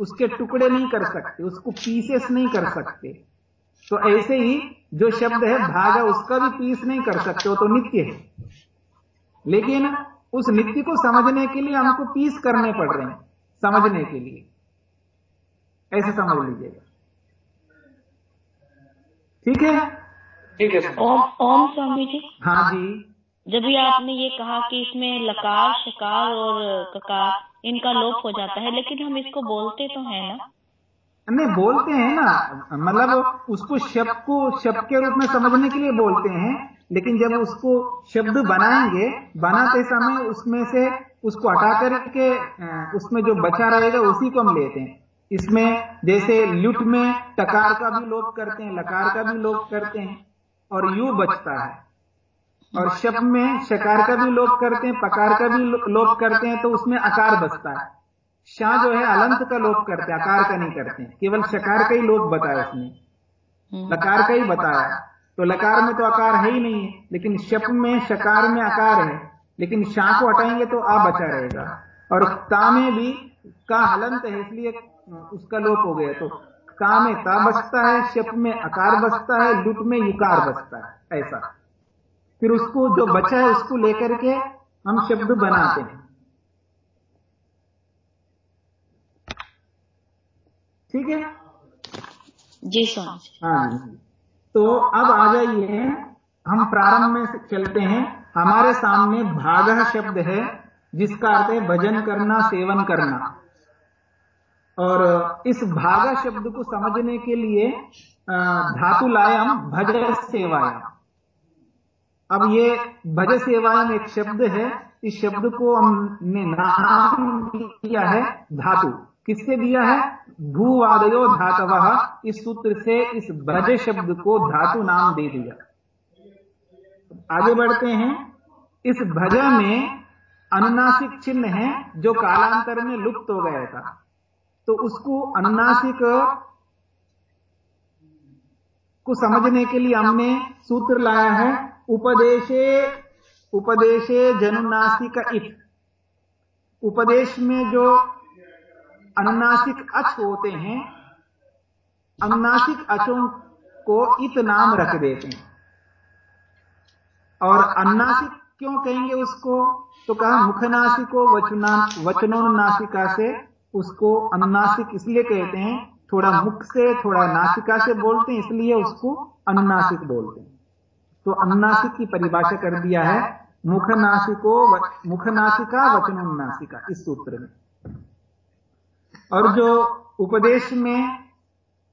उसके टुकड़े नहीं कर सकते उसको पीसेस नहीं कर सकते। तो ऐसे ही जो शब्द है भागा उसका भी पीस नहीं कर सकते वो तो नित्य है। लेकिन उस नित्य को समझने के लिए हमको पीस करने पड़ रहे हैं समझने के लिए। ऐसे समझ लीजिएगा। ठीक है? ठीक है ओम ओम स्वामी जी। हाँ जी। जब भी आपने ये कहा कि इसमें लकार शकार और ककार इनका लोप हो जाता है, लेकिन हम इसको बोलते तो है ना। नहीं, बोलते हैं ना। मतलब उसको शब्द को, शब्द के रूप में समझने के लिए बोलते हैं, लेकिन जब उसको शब्द बनाएँगे, बनाते समय उसमें से उसको हटा करके उसमें जो बचा रहेगा उसी को हम लेते हैं। इसमें जैसे लुट में टकार का भी लोप करते हैं, लकार का भी लोप करते हैं, और यू बचता है। और शब्द में शकार का भी लोप करते हैं पकार का भी लोप करते हैं तो उसमें अकार बचता है। शाह जो है अलंत का लोप करते हैं अकार का नहीं करते हैं। केवल शकार का ही लोप बताया उसने। लकार का ही बताया। तो लकार में तो आकार है ही नहीं है लेकिन शप में शकार में आकार है। लेकिन शाह को हटाएँगे तो आ बचा रहेगा। और ता में भी का हलंत है इसलिए उसका लोप हो गया। तो का में ता बचता है शप में आकार बचता है लुट में युकार बचता है ऐसा। फिर उसको जो बचा है उसको लेकर के हम शब्द बनाते हैं। ठीक है? जी जी हाँ तो अब आ जाइए हम प्रारंभ में चलते हैं। हमारे सामने भाग शब्द है जिसका अर्थ है भजन करना सेवन करना। और इस भागा शब्द को समझने के लिए धातु लाए हम भज सेवायाम अब ये भज सेवायाम एक शब्द है। इस शब्द को हमने नाम दिया है धातु। किससे दिया है? भूवादयो धातव। इस सूत्र से इस भज शब्द को धातु नाम दे दिया। आगे बढ़ते हैं। इस भज में अनुनासिक चिन्ह है जो कालांतर में लुप्त हो गया था। तो उसको अनुनासिक को समझने के लिए हमने सूत्र लाया है। उपदेशे उपदेशे जनुनासिक इत। उपदेश में जो अनुनासिक अच होते हैं, अनुनासिक अचों को इत नाम रख देते हैं। और अनुनासिक क्यों कहेंगे उसको? तो कहा मुखनासिको वचना, वचनोन्नासिका से उसको अनुनासिक इसलिए कहते हैं, थोड़ा मुख से, थोड़ा नासिका से बोलते हैं, इसलिए उसको अनुनासिक बोलते हैं। तो अनुनासिक की परिभाषा कर दिया है। मुखनासिको व- मुखनासिका वचनोन्नासिका इस सूत्र में। और जो उपदेश में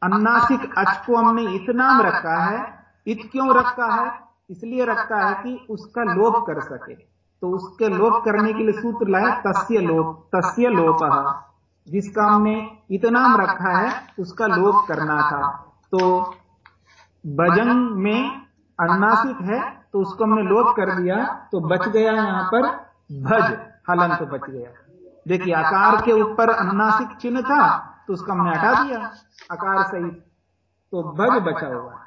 अनुनासिक अच को हमने इत नाम रखा है, इत क्यों रखा है? इसलिए रखा है कि उसका लोप कर सके। तो उसके लोप करने के लिए सूत्र लाए तस्य लोप तस्य लोप, जिसका हमने इतनाम रखा है, उसका लोप करना था। तो भजन में अनुनासिक है तो उसको हमने लोप कर दिया तो बच गया यहाँ पर भज, हलंत बच गया। देखिए, आकार के ऊपर अनुनासिक चिन्ह था तो उसको हमने हटा दिया, आकार सहित। तो भज बचा हुआ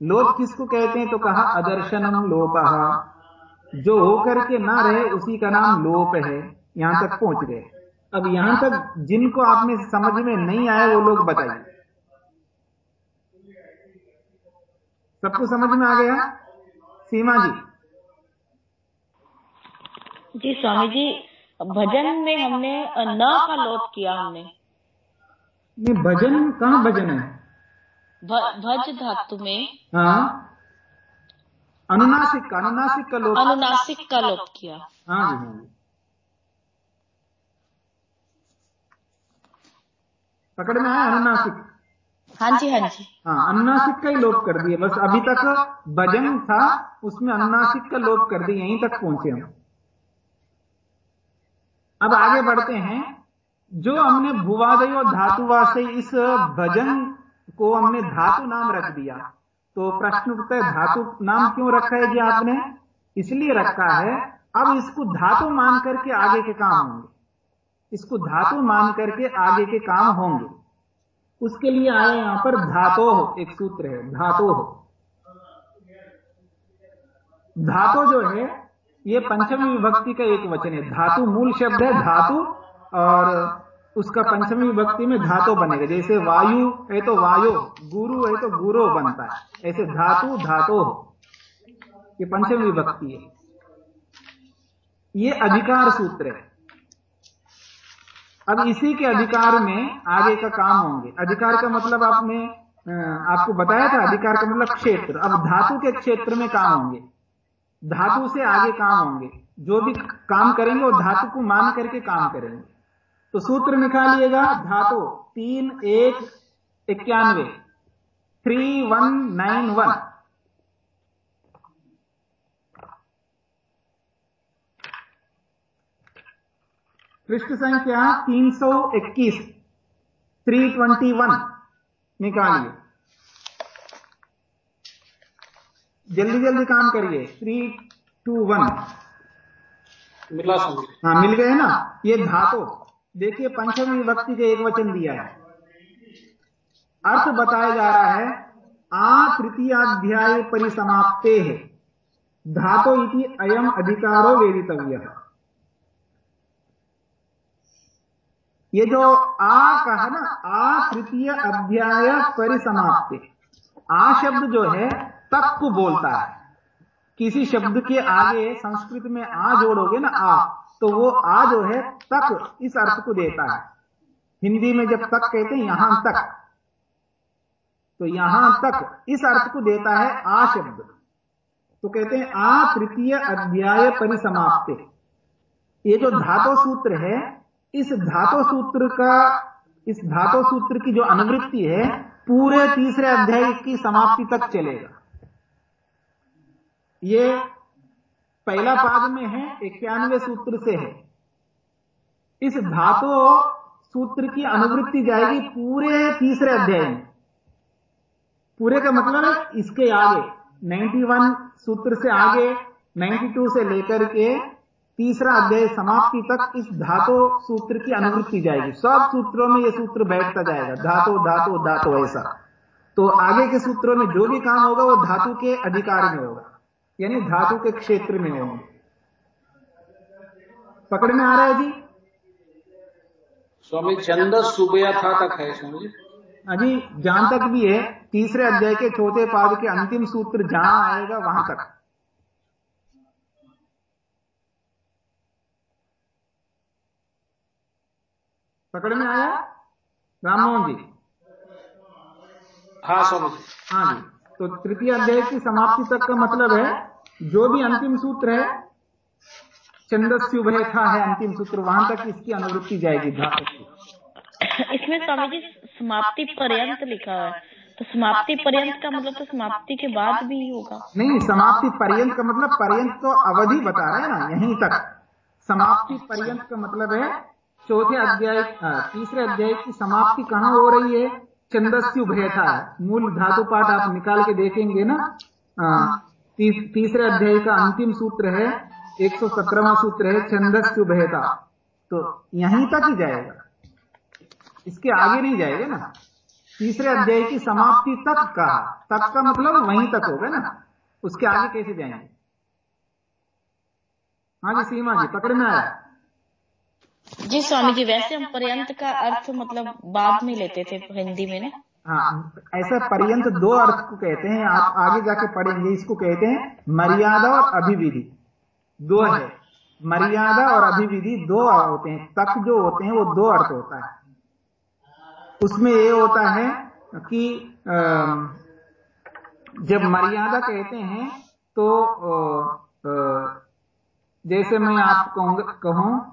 लोप किसको कहते हैं? तो कहा, अदर्शनम लोप। जो होकर के ना रहे, उसी का नाम लोप है, यहाँ तक पहुँच गए। अब यहाँ तक जिनको आपने समझ में नहीं आया, वो लोग बताइए। सबको समझ में आ गया? सीमा जी। जी स्वामी जी भजन में हमने न का लोप किया हमने। ये भजन कहाँ भजन है? भ- भज धातु में। हाँ। अनुनासिक का अनुनासिक का लोग अनुनासिक का लोप किया। हाँ जी हाँ पकड़ में है अनुनासिक? हाँ जी हाँ जी। हाँ अनुनासिक का ही लोप कर दिए बस अभी तक भजन था, उसमें अनुनासिक का लोप कर दिए यहीं तक पहुँचे हम। अब आगे बढ़ते हैं। जो हमने भुवादय और धातुवा से इस भजन को हमने धातु नाम रख दिया। तो प्रश्न उठता है, धातु नाम क्यों रखा है जी आपने? इसलिए रखा है, अब इसको धातु मान करके आगे के काम होंगे। इसको धातु मान करके आगे के काम होंगे। उसके लिए आया यहाँ पर धातो एक सूत्र है, धातो धातो जो है, ये पंचमी विभक्ति का एक वचन है। धातु मूल शब्द है, धातु, और उसका पंचमी विभक्ति में धातो बनेगा। जैसे वायु है तो वायु, गुरु है तो गुरो बनता है। ऐसे धातु, धातो ये पंचमी विभक्ति है। ये अधिकार सूत्र है। अब इसी के अधिकार में आगे का काम होंगे। अधिकार का मतलब आपने आपको बताया था अधिकार का मतलब क्षेत्र। अब धातु के क्षेत्र में काम होंगे। धातु से आगे काम होंगे। जो भी काम करेंगे वो धातु को मान करके काम करेंगे। तो सूत्र निकालिएगा धातु। तीन एक इक्यानवे। Three one nine one. पृष्ठ संख्या 321 321 निकालिए। जल्दी जल्दी काम करिए। थ्री टू वन मिला समझ हाँ मिल गए ना? ये धातु। देखिए पंचमी विभक्ति के एक वचन दिया है। अर्थ बताया जा रहा है आ तृतीयाध्याय परिसमाप्ते है। धातो इति अयम अधिकारो वेदितव्य। ये जो आ कहा ना, आ तृतीय अध्याय परिसमाप्ति। आ शब्द जो है तक को बोलता है। किसी शब्द के आगे संस्कृत में आ जोड़ोगे ना, आ तो वो आ जो है, तक इस अर्थ को देता है। हिंदी में जब तक कहते हैं, यहाँ तक तो यहाँ तक इस अर्थ को देता है आ शब्द। तो कहते हैं, आ तृतीय अध्याय परिसमाप्ति। ये जो धातु सूत्र है इस धातो सूत्र का, इस धातो सूत्र की जो अनुवृत्ति है, पूरे तीसरे अध्याय की समाप्ति तक चलेगा। ये पहला पाद में है, इक्यानवे सूत्र से है। इस धातो सूत्र की अनुवृत्ति जाएगी पूरे तीसरे अध्याय में। पूरे का मतलब इसके आगे 91 सूत्र से आगे 92 से लेकर के तीसरा अध्याय समाप्ति तक इस धातु सूत्र की अनुवृत्ति जाएगी। सब सूत्रों में यह सूत्र बैठता जाएगा। धातु धातु धातु ऐसा। तो आगे के सूत्रों में जो भी काम होगा वो धातु के अधिकार में होगा। यानी धातु के क्षेत्र में होंगे। पकड़ में आ रहा है जी? स्वामी चंद सुबह था तक है स्वामी। जी जहाँ तक भी है तीसरे अध्याय के चौथे पाद के अंतिम सूत्र जहाँ आएगा वहाँ तक। पकड़ में आया? राममोहन जी। हाँ स्वामी जी। हाँ जी। तो तृतीय अध्याय की समाप्ति तक का मतलब है जो भी अंतिम सूत्र है चंदस्युभय था है अंतिम सूत्र वहाँ तक इसकी अनुवृत्ति जाएगी धातु इसमें स्वामी जी समाप्ति पर्यंत लिखा है। तो समाप्ति पर्यंत का मतलब तो समाप्ति के बाद भी होगा। नहीं समाप्ति पर्यंत का मतलब पर्यंत तो अवधि बता रहे हैं ना यहीं तक। समाप्ति पर्यंत का मतलब है चौथे अध्याय तीसरे अध्याय की समाप्ति कहाँ हो रही है? चंदस्यु भयता मूल धातु पाठ आप निकाल के देखेंगे ना? ती, तीसरे अध्याय का अंतिम सूत्र है 117वां सूत्र है छंदस्यु भयता तो यहीं तक ही जाएगा। इसके आगे नहीं जाएगा ना? तीसरे अध्याय की समाप्ति तक का तक का मतलब वहीं तक होगा ना? उसके आगे कैसे जाएँगे? हाँ जी सीमा जी पकड़ में आया जी स्वामी जी, वैसे हम पर्यंत का अर्थ मतलब बाद में लेते थे हिंदी में ना। हाँ ऐसा पर्यंत दो अर्थ को कहते हैं, आप आगे जाके पढ़ेंगे, इसको कहते हैं मर्यादा और अभिविधि। दो है। मर्यादा और अभिविधि दो होते हैं। तक जो होते हैं, वो दो अर्थ होता है। उसमें ये होता है कि जब मर्यादा कहते हैं तो जैसे मैं आप कहूँ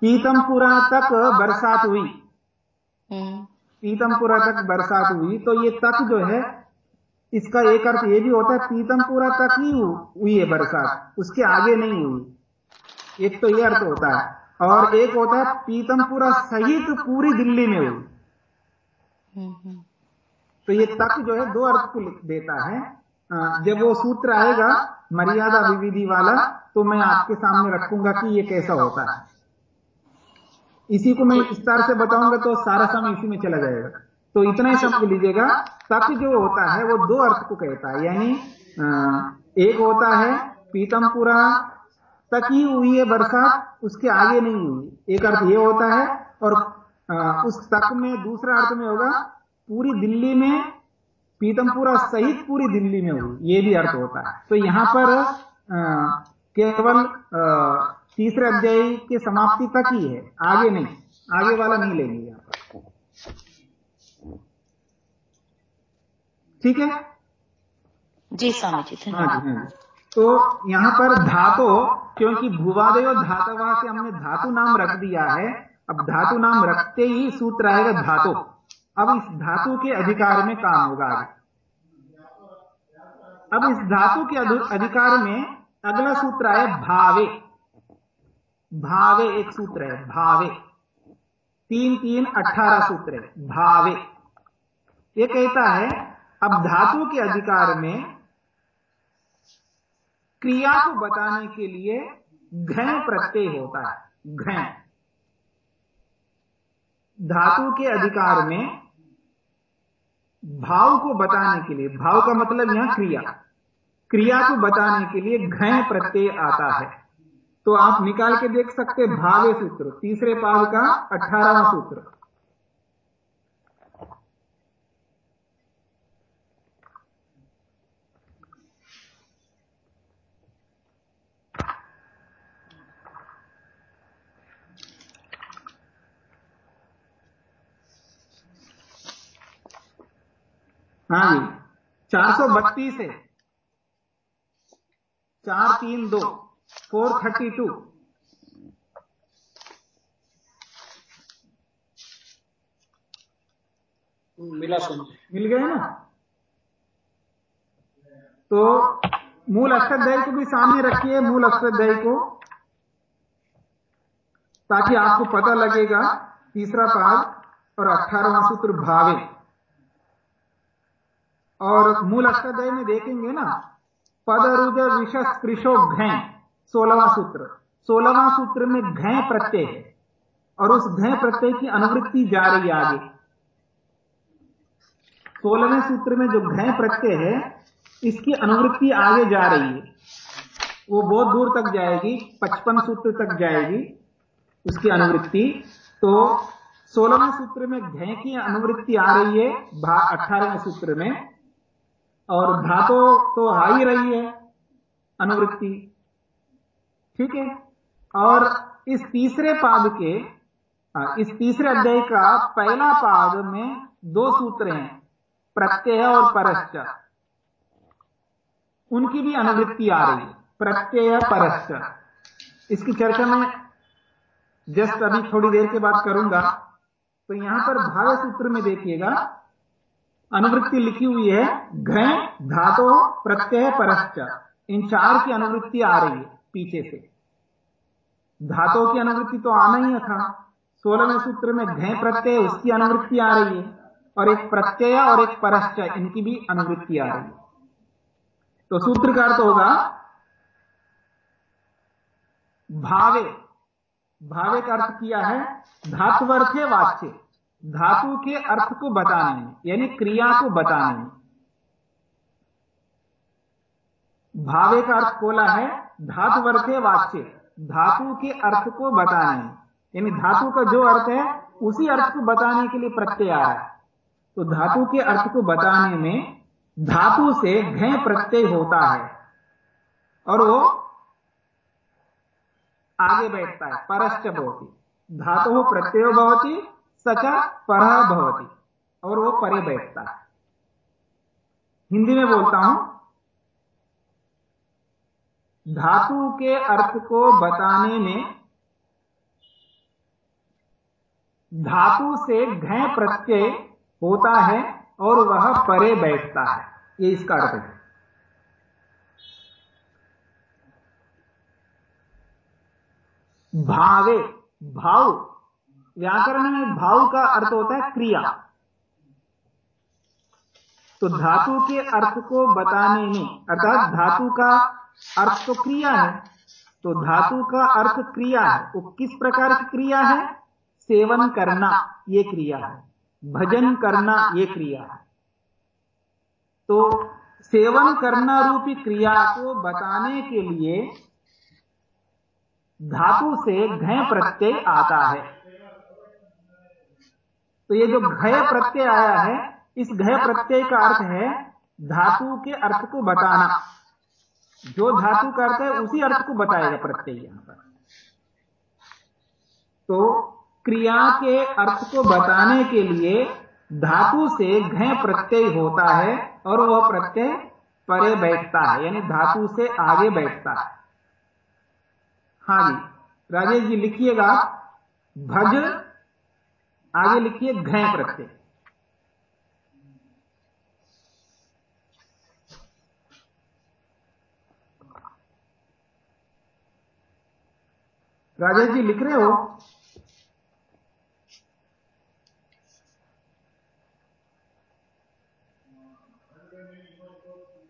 पीतमपुरा तक बरसात हुई। हम्म। पीतमपुरा तक बरसात हुई। तो ये तक जो है इसका एक अर्थ ये भी होता है पीतमपुरा तक ही हुई है बरसात। उसके आगे नहीं हुई। एक तो ये अर्थ होता है। और एक होता है पीतमपुरा सहित पूरी दिल्ली में हुई। हम्म हम्म। तो ये तक जो है दो अर्थ को देता है। जब वो सूत्र आएगा मर्यादा विविधि वाला तो मैं आपके सामने रखूँगा कि ये कैसा होता है। इसी को मैं विस्तार से बताऊँगा तो सारा समय इसी में चला जाएगा। तो इतना ही समझ लीजिएगा। तक जो होता है वो दो अर्थ को कहता है। यानी एक होता है पीतमपुरा तक ही हुई है बरसात उसके आगे नहीं हुई। एक अर्थ ये होता है और उस तक में दूसरा अर्थ में होगा पूरी दिल्ली में पीतमपुरा सहित पूरी दिल्ली में हुई। ये भी अर्थ होता है। तो यहाँ पर केवल तीसरे अध्याय के समाप्ति तक ही है। आगे नहीं। आगे वाला नहीं लेंगे यहाँ पर। ठीक है? जी स्वामी जी हाँ जी हाँ तो यहाँ पर धातु क्योंकि भूवादयो धातवा से हमने धातु नाम रख दिया है अब धातु नाम रखते ही सूत्र आएगा धातु। अब इस धातु के अधिकार में काम होगा अब इस धातु के अधिकार में अगला सूत्र आया भावे। भावे एक सूत्र है, भावे। तीन तीन अठारह सूत्र है, भावे। ये कहता है, अब धातु के अधिकार में क्रिया को बताने के लिए घय प्रत्यय होता है घय धातु के अधिकार में भाव को बताने के लिए, भाव का मतलब यहाँ क्रिया। क्रिया को बताने के लिए घय प्रत्यय आता है। तो आप निकाल के देख सकते भावे सूत्र, तीसरे पाव का अठारहवा सूत्र। हाँ जी। चार सौ बत्तीस है। चार तीन दो। Four thirty two. मिला समझे मिल गए ना? तो मूल अष्टाध्यायी को भी सामने रखिए मूल अष्टाध्यायी को ताकि आपको पता लगेगा तीसरा पाद और अठारहवां सूत्र भावे। और मूल अष्टाध्यायी में देखेंगे ना पद रुज विशस कृषो घय सोलहवां सूत्र। सोलहवां सूत्र में घय प्रत्यय है और उस घय प्रत्यय की अनुवृत्ति जा रही है आगे। सोलहवें सूत्र में जो घय प्रत्यय है इसकी अनुवृत्ति आगे जा रही है। वो बहुत दूर तक जाएगी पचपन सूत्र तक जाएगी उसकी अनुवृत्ति। तो सोलहवें सूत्र में घय की अनुवृत्ति आ रही है अठारहवें सूत्र में। और धातु तो आ ही रही है। अनुवृत्ति। ठीक है? और इस तीसरे पाद के हाँ, इस तीसरे अध्याय का पहला पाद में दो सूत्र हैं प्रत्यय और परश्च। उनकी भी अनुवृत्ति आ रही है प्रत्यय परश्च। इसकी चर्चा मैं जस्ट अभी थोड़ी देर के बाद करूँगा। तो यहाँ पर भाव सूत्र में देखिएगा। अनुवृत्ति लिखी हुई है घय धातो, प्रत्यय, परश्च। इन चार की अनुवृत्ति आ रही है, पीछे से। धातों की अनुवृत्ति तो आना ही था। सोलहवें सूत्र में घय प्रत्यय, उसकी अनुवृत्ति आ रही है। और एक प्रत्यय और एक परश्च, इनकी भी अनुवृत्ति आ रही है। तो सूत्र का अर्थ होगा, भावे। भावे का अर्थ किया है, धातुवर्थे वाच्य। धातु के अर्थ को बताने, यानी क्रिया को बताने। भावे का अर्थ बोला है, धातु धातुवर्थे वाच्य। धातु के अर्थ को बताने, यानी धातु का जो अर्थ है, उसी अर्थ को बताने के लिए प्रत्यय आ रहा है। तो धातु के अर्थ को बताने में धातु से घय प्रत्यय होता है, और वो आगे बैठता है, परश्च भवती। धातु प्रत्यय भवती सच पर भवती। और वो परे बैठता है। हिंदी में बोलता हूँ। धातु के अर्थ को बताने में धातु से घय प्रत्यय होता है और वह परे बैठता है। ये इसका अर्थ है। भावे भाव व्याकरण में भाव का अर्थ होता है क्रिया। तो धातु के अर्थ को बताने में, अर्थात धातु का अर्थ तो क्रिया है तो धातु का अर्थ क्रिया है, वो किस प्रकार की क्रिया है? सेवन करना, ये क्रिया है। भजन करना, ये क्रिया है। तो सेवन करना रूपी क्रिया को बताने के लिए धातु से घय प्रत्यय आता है। तो ये जो घय प्रत्यय आया है इस घय प्रत्यय का अर्थ है धातु के अर्थ को बताना। जो धातु का अर्थ है उसी अर्थ को बताएगा प्रत्यय यहाँ पर। तो क्रिया के अर्थ को बताने के लिए धातु से घय प्रत्यय होता है और वह प्रत्यय परे बैठता है यानी धातु से आगे बैठता है। हाँ। जी राजेश जी लिखिएगा भज आगे लिखिए घय प्रत्यय राजेश जी लिख रहे हो?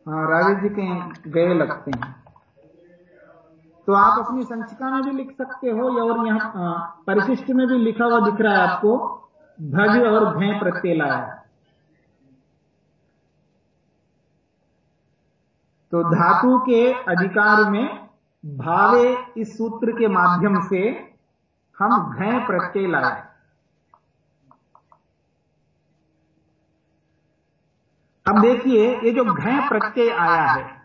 हाँ राजेश जी कहीं गए लगते हैं। तो आप अपनी संचिका में भी लिख सकते हो या और यहाँ परिशिष्ट में भी लिखा हुआ दिख रहा है आपको भज और घय प्रत्यय लाया तो धातु के अधिकार में भावे इस सूत्र के माध्यम से हम घय प्रत्यय लाए अब देखिए, ये जो घय प्रत्यय आया है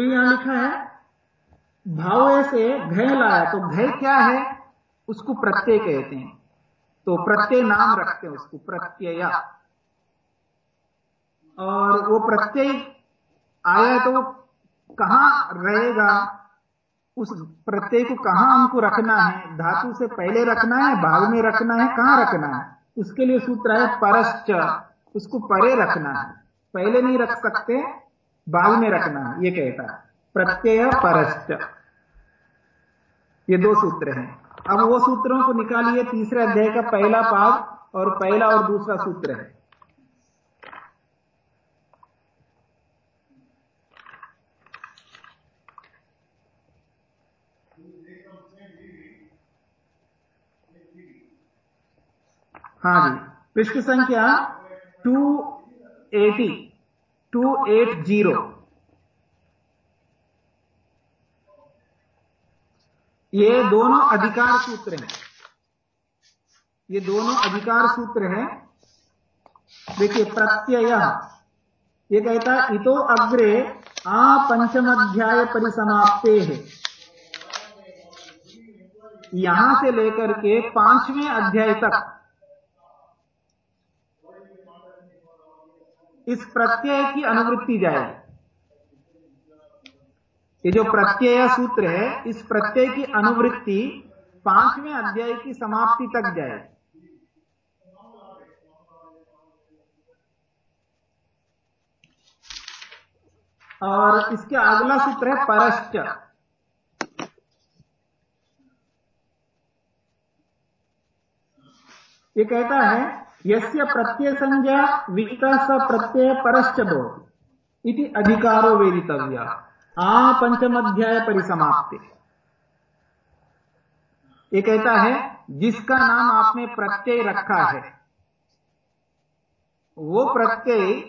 तो यहाँ लिखा है, भाव से घय लाया। तो घय क्या है? उसको प्रत्यय कहते हैं। तो प्रत्यय नाम रखते हैं उसको, प्रत्यय। और वो प्रत्यय आया तो कहाँ रहेगा? उस प्रत्यय को कहाँ हमको रखना है? धातु से पहले रखना है भाग में रखना है, कहाँ रखना है? उसके लिए सूत्र है परश्च। उसको परे रखना है। पहले नहीं रख सकते भाग में रखना है। ये कहता है। प्रत्यय परस्त ये दो सूत्र हैं। अब वो सूत्रों को निकालिए तीसरे अध्याय का पहला पाद और पहला और दूसरा सूत्र है। हाँ जी। पृष्ठ संख्या 280 280 ये दोनों अधिकार सूत्र हैं। ये दोनों अधिकार सूत्र हैं। देखिए प्रत्यय। ये कहता है इतो अग्रे आ पंचमाध्याय परिसमाप्ते है। यहाँ से लेकर के पाँचवें अध्याय तक इस प्रत्यय की अनुवृत्ति जाएगी ये जो प्रत्यय सूत्र है, इस प्रत्यय की अनुवृत्ति पाँचवें अध्याय की समाप्ति तक जाएगी और इसके अगला सूत्र है परश्च। ये कहता है यस्य प्रत्यय संज्ञा विहिता स प्रत्यय परश्च इति अधिकारो वेदितव्य। आ पंचमाध्याय परिसमाप्ति ये कहता है, जिसका नाम आपने प्रत्यय रखा है, वो प्रत्यय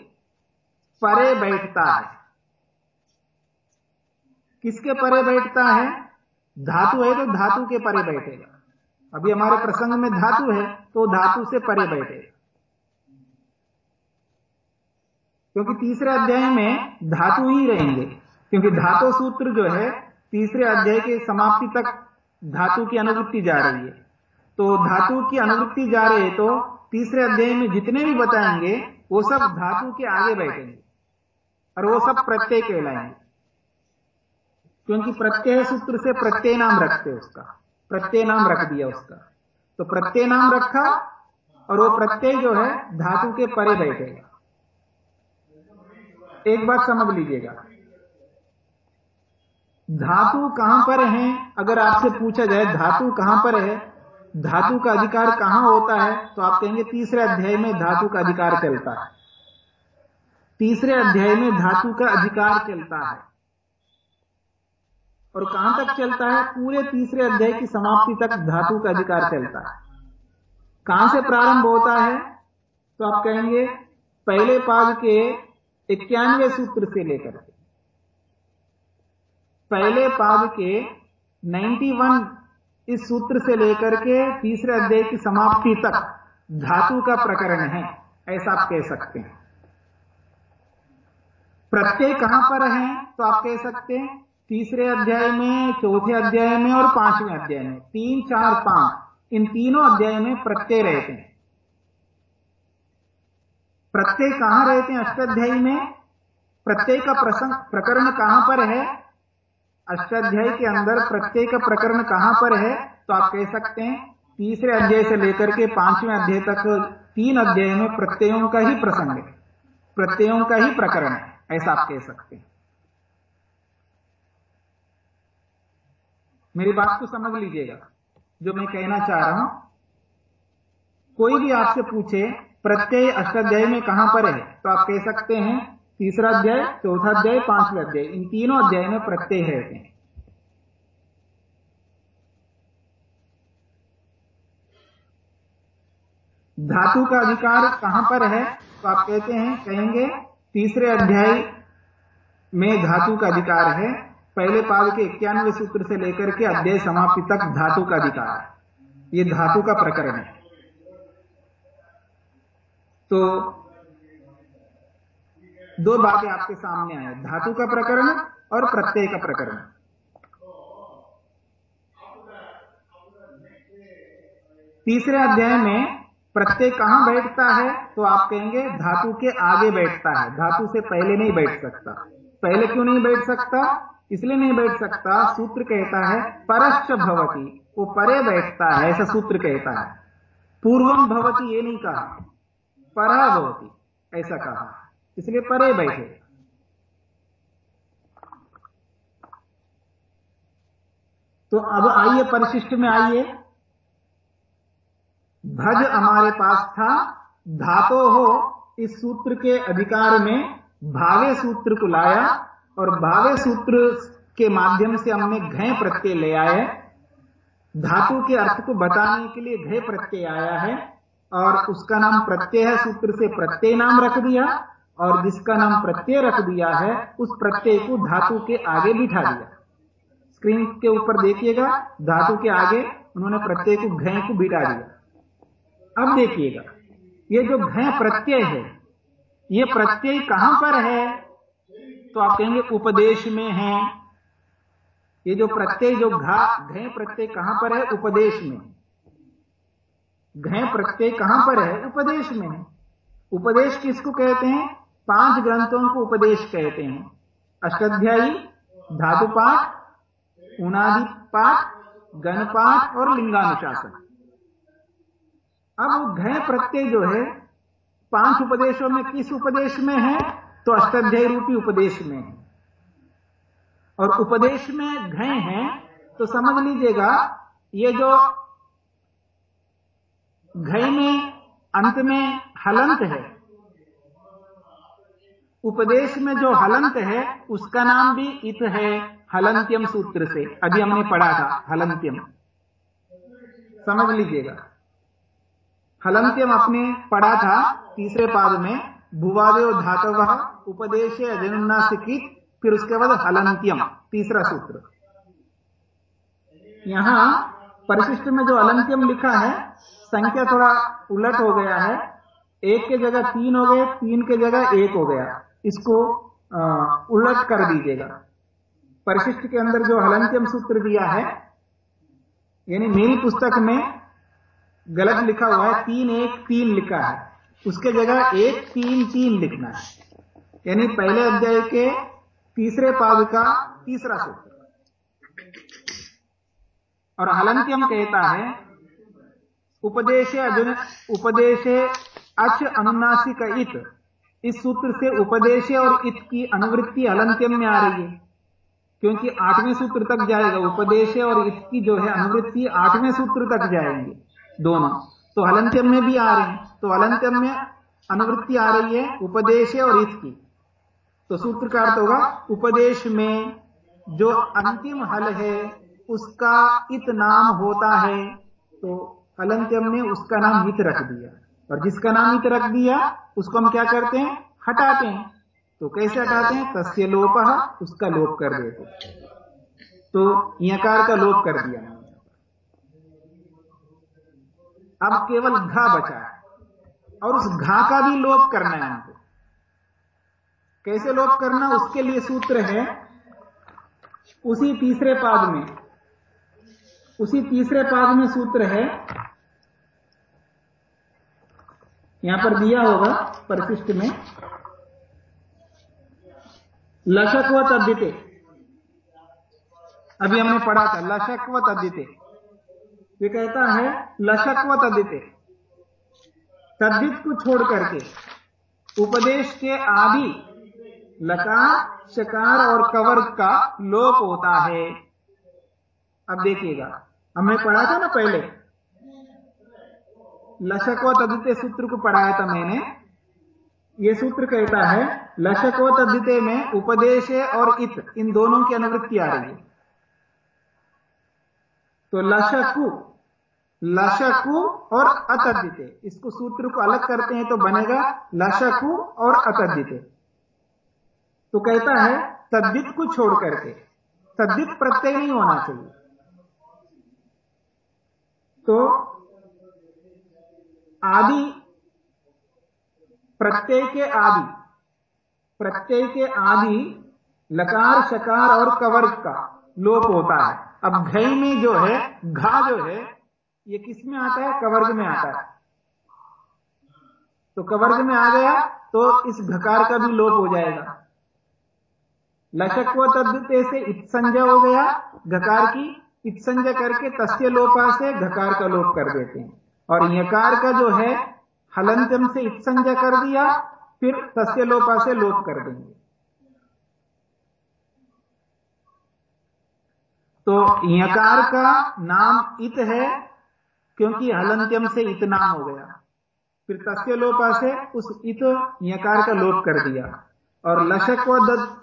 परे बैठता है। किसके परे बैठता है? धातु है तो धातु के परे बैठेगा। अभी हमारे प्रसंग में धातु है तो धातु से परे बैठे। क्योंकि तीसरे अध्याय में धातु ही रहेंगे, क्योंकि धातु सूत्र जो है, तीसरे अध्याय के समाप्ति तक धातु की अनुवृत्ति जा रही है। तो धातु की अनुवृत्ति जा रही है तो तीसरे अध्याय में जितने भी बताएँगे, वो सब धातु के आगे बैठेंगे, और वो सब प्रत्यय कहलाएँगे। क्योंकि प्रत्यय सूत्र से प्रत्यय नाम रखते उसका। प्रत्यय नाम रख दिया उसका। तो प्रत्यय नाम रखा और वो प्रत्यय जो है धातु के परे बैठेगा। एक बात समझ लीजिएगा। धातु कहाँ पर है? अगर आपसे पूछा जाए, धातु कहाँ पर है? धातु का अधिकार कहाँ होता है? तो आप कहेंगे तीसरे अध्याय में धातु का अधिकार चलता है। तीसरे अध्याय में धातु का अधिकार चलता है। और कहाँ तक चलता है? पूरे तीसरे अध्याय की समाप्ति तक धातु का अधिकार चलता है। कहाँ से प्रारंभ होता है? तो आप कहेंगे, पहले पाद के इक्यानवे सूत्र से लेकर के। पहले पाद के 91 इस सूत्र से लेकर के तीसरे अध्याय की समाप्ति तक धातु का प्रकरण है, ऐसा आप कह सकते हैं। प्रत्यय कहाँ पर है? तो आप कह सकते हैं तीसरे अध्याय में, चौथे अध्याय में और पाँचवें अध्याय में। तीन, चार, पाँच। इन तीनों अध्याय में प्रत्यय रहते हैं। प्रत्यय कहाँ रहते हैं अष्टाध्यायी में? प्रत्यय का प्रसंग, प्रकरण कहाँ पर है? अष्टाध्याय के अंदर प्रत्यय का प्रकरण कहाँ पर है? तो आप कह सकते हैं, तीसरे अध्याय से लेकर के पाँचवें अध्याय तक तीन अध्याय में प्रत्ययों का ही प्रसंग है। प्रत्ययों का ही प्रकरण है, ऐसा आप कह सकते हैं। मेरी बात को समझ लीजिएगा। जो मैं कहना चाह रहा हूँ, कोई भी आपसे पूछे, प्रत्यय अष्टाध्याय में कहाँ पर है तो आप कह सकते हैं, तीसरा अध्याय, चौथा अध्याय, पांचवा अध्याय। इन तीनों अध्याय में प्रत्यय हैं। धातु का अधिकार कहाँ पर है तो आप कहते हैं, कहेंगे, तीसरे अध्याय में धातु का अधिकार है। पहले पाद के इक्यानवे सूत्र से लेकर के अध्याय समाप्ति तक धातु का अधिकार है। यह धातु का प्रकरण है। तो दो बातें आपके सामने आए धातु का प्रकरण और प्रत्यय का प्रकरण। तीसरे अध्याय में प्रत्यय कहाँ बैठता है तो आप कहेंगे धातु के आगे बैठता है। धातु से पहले नहीं बैठ सकता। पहले क्यों नहीं बैठ सकता? इसलिए नहीं बैठ सकता, सूत्र कहता है, परश्च भवती। वो परे बैठता है, ऐसा सूत्र कहता है। पूर्वम भवती, ये नहीं कहा। परा भवती, ऐसा कहा। इसलिए परे बैठे। तो अब आइए, परिशिष्ट में आइए। भज हमारे पास था, धातो हो, इस सूत्र के अधिकार में भावे सूत्र को लाया। और भावे सूत्र के माध्यम से हमने घय प्रत्यय ले आए धातु के अर्थ को बताने के लिए घय प्रत्यय आया है और उसका नाम प्रत्यय है, सूत्र से प्रत्यय नाम रख दिया और जिसका नाम प्रत्यय रख दिया है, उस प्रत्यय को धातु के आगे बिठा दिया। स्क्रीन के ऊपर देखिएगा, धातु के आगे उन्होंने प्रत्यय को, घय को बिठा दिया। अब देखिएगा, ये जो घय प्रत्यय है, ये प्रत्यय कहाँ पर है? तो आप कहेंगे उपदेश में है। ये जो प्रत्यय, जो घा घय प्रत्यय कहाँ पर है? उपदेश में। घय प्रत्यय कहाँ पर है? उपदेश में उपदेश किसको कहते हैं? पाँच ग्रंथों को उपदेश कहते हैं। अष्टाध्यायी धातु पाठ उनादि पाठ गणपाठ और लिंगानुशासन। अब घय प्रत्यय जो है, पाँच उपदेशों में किस उपदेश में है? तो अष्टाध्यायी रूपी उपदेश में है। और उपदेश में घय है तो समझ लीजिएगा, ये जो घय में, अंत में हलंत है, उपदेश में जो हलंत है, उसका नाम भी इत है हलंत्यम सूत्र से। अभी हमने पढ़ा था, हलंत्यम। समझ लीजिएगा। हलंत्यम आपने पढ़ा था तीसरे पाद में। भुवादेव धातव उपदेश फिर उसके बाद हलंत्यम तीसरा सूत्र। यहाँ परिशिष्ट में जो अलंत्यम लिखा है, संख्या थोड़ा उलट हो गया है। एक के जगह तीन हो गए, तीन के जगह एक हो गया। इसको उलट कर दीजिएगा। परिशिष्ट के अंदर जो हलंत्यम सूत्र दिया है, यानी मेरी पुस्तक में गलत लिखा हुआ है, तीन एक तीन लिखा है। उसके जगह एक तीन तीन लिखना है। यानी पहले अध्याय के तीसरे पाद का तीसरा सूत्र। और हलंत्यम कहता है, उपदेश उपदेश अच अनुनासिक इत। इस सूत्र से उपदेश और इत की अनुवृत्ति हलंत्यम में आ रही है। क्योंकि आठवें सूत्र तक जाएगा, उपदेश और इत की जो है अनुवृत्ति आठवें सूत्र तक जाएँगे दोनों। तो हलंत्यम में भी आ रहे हैं। तो हलंत्यम में अनुवृत्ति आ रही है उपदेश और इत की तो सूत्र का अर्थ होगा उपदेश में जो अंतिम हल है उसका इत नाम होता है। तो अलंत्यम ने उसका नाम हित रख दिया। और जिसका नाम हित रख दिया उसको हम क्या करते हैं? हटाते हैं। तो कैसे हटाते हैं? तस्य लोप उसका लोप कर देते तो यकार का लोप कर दिया। अब केवल घा बचा है। और उस घा का भी लोप करना है हमको। कैसे लोप करना? उसके लिए सूत्र है, उसी तीसरे पाद में। उसी तीसरे पाद में सूत्र है, यहाँ पर दिया होगा परिशिष्ट में लशक व तद्दिते अभी हमने पढ़ा था लशक व तद्दिते ये कहता है लशक व तद्दिते तद्दित को छोड़ करके। उपदेश के आदि, लकार शकार और कवर का लोप होता है। अब देखिएगा, हमने पढ़ा था ना पहले? लशको व सूत्र को पढ़ाया था मैंने। ये सूत्र कहता है लशको व तद्दिते में उपदेश और इत, इन दोनों की अनुवृत्ति आ रही है। तो लशकु लशकु और अतद्दिते इसको सूत्र को अलग करते हैं तो बनेगा लशकु और अतद्दिते तो कहता है तद्दित को छोड़ करके। तद्दित प्रत्यय नहीं होना चाहिए। तो आदि प्रत्यय के आदि प्रत्यय के आदि लकार शकार और कवर का लोप होता है। अब घई में जो है घा जो है ये किसमें आता है? कवर्ग में आता है। तो कवर्ग में आ गया तो इस घकार का भी लोप हो जाएगा। लशक व तद्दते से इत्संजय हो गया घकार की इत्संजय करके तस्य लोपा से घकार का लोप कर देते हैं। और यकार का जो है हलंतम से इत्संजय कर दिया फिर तस्य लोपा से लोप कर देंगे। तो यकार का नाम इत है क्योंकि हलंत्यम से इत नाम हो गया। फिर तस्य लोपा से उस इत यकार का लोप कर दिया। और लशक व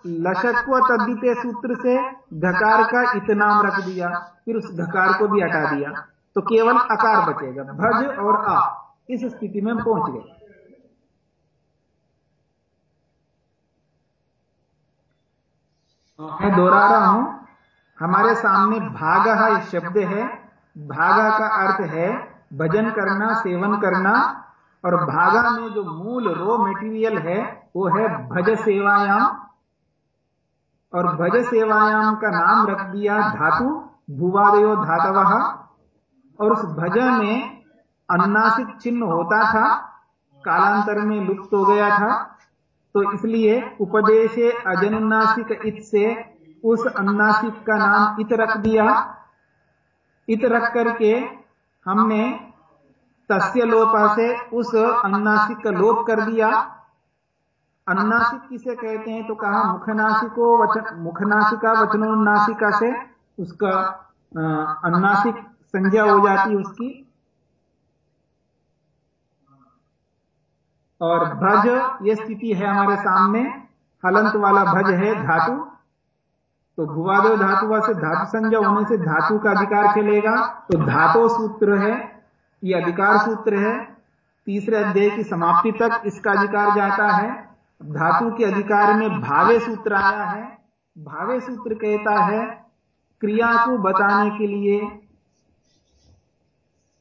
लशक व तद्दिते सूत्र से धकार का इत नाम रख दिया। फिर उस धकार को भी हटा दिया। तो केवल अकार बचेगा। भज और आ इस स्थिति में पहुँच गए। मैं दोहरा रहा हूँ। हमारे सामने भागा शब्द है। भागा का अर्थ है भजन करना, सेवन करना, और भागा में जो मूल रो मटेरियल है, वो है भज सेवायाम। और भज सेवायाम का नाम रख दिया धातु, भूवादयो धातव। और उस भज में अनुनासिक चिन्ह होता था, कालांतर में लुप्त हो गया था। तो इसलिए उपदेश अजनुनासिक इत से उस अनुनासिक का नाम इत रख दिया। इत रख करके हमने तस्य लोपा से उस अनुनासिक का लोप कर दिया। अनुनासिक किसे कहते हैं? तो कहा मुखनासिको वचन, मुखनासिका वचनोन्नासिका से उसका अनुनासिक संज्ञा हो जाती उसकी। और भज, ये स्थिति है हमारे सामने। हलंत वाला भज है धातु। तो भुवादो धातु से धातु संज्ञा होने से धातु का अधिकार चलेगा तो धातो सूत्र है, ये अधिकार सूत्र है। तीसरे अध्याय की समाप्ति तक इसका अधिकार जाता है। धातु के अधिकार में भावे सूत्र आया है। भावे सूत्र कहता है, क्रिया को बताने के लिए,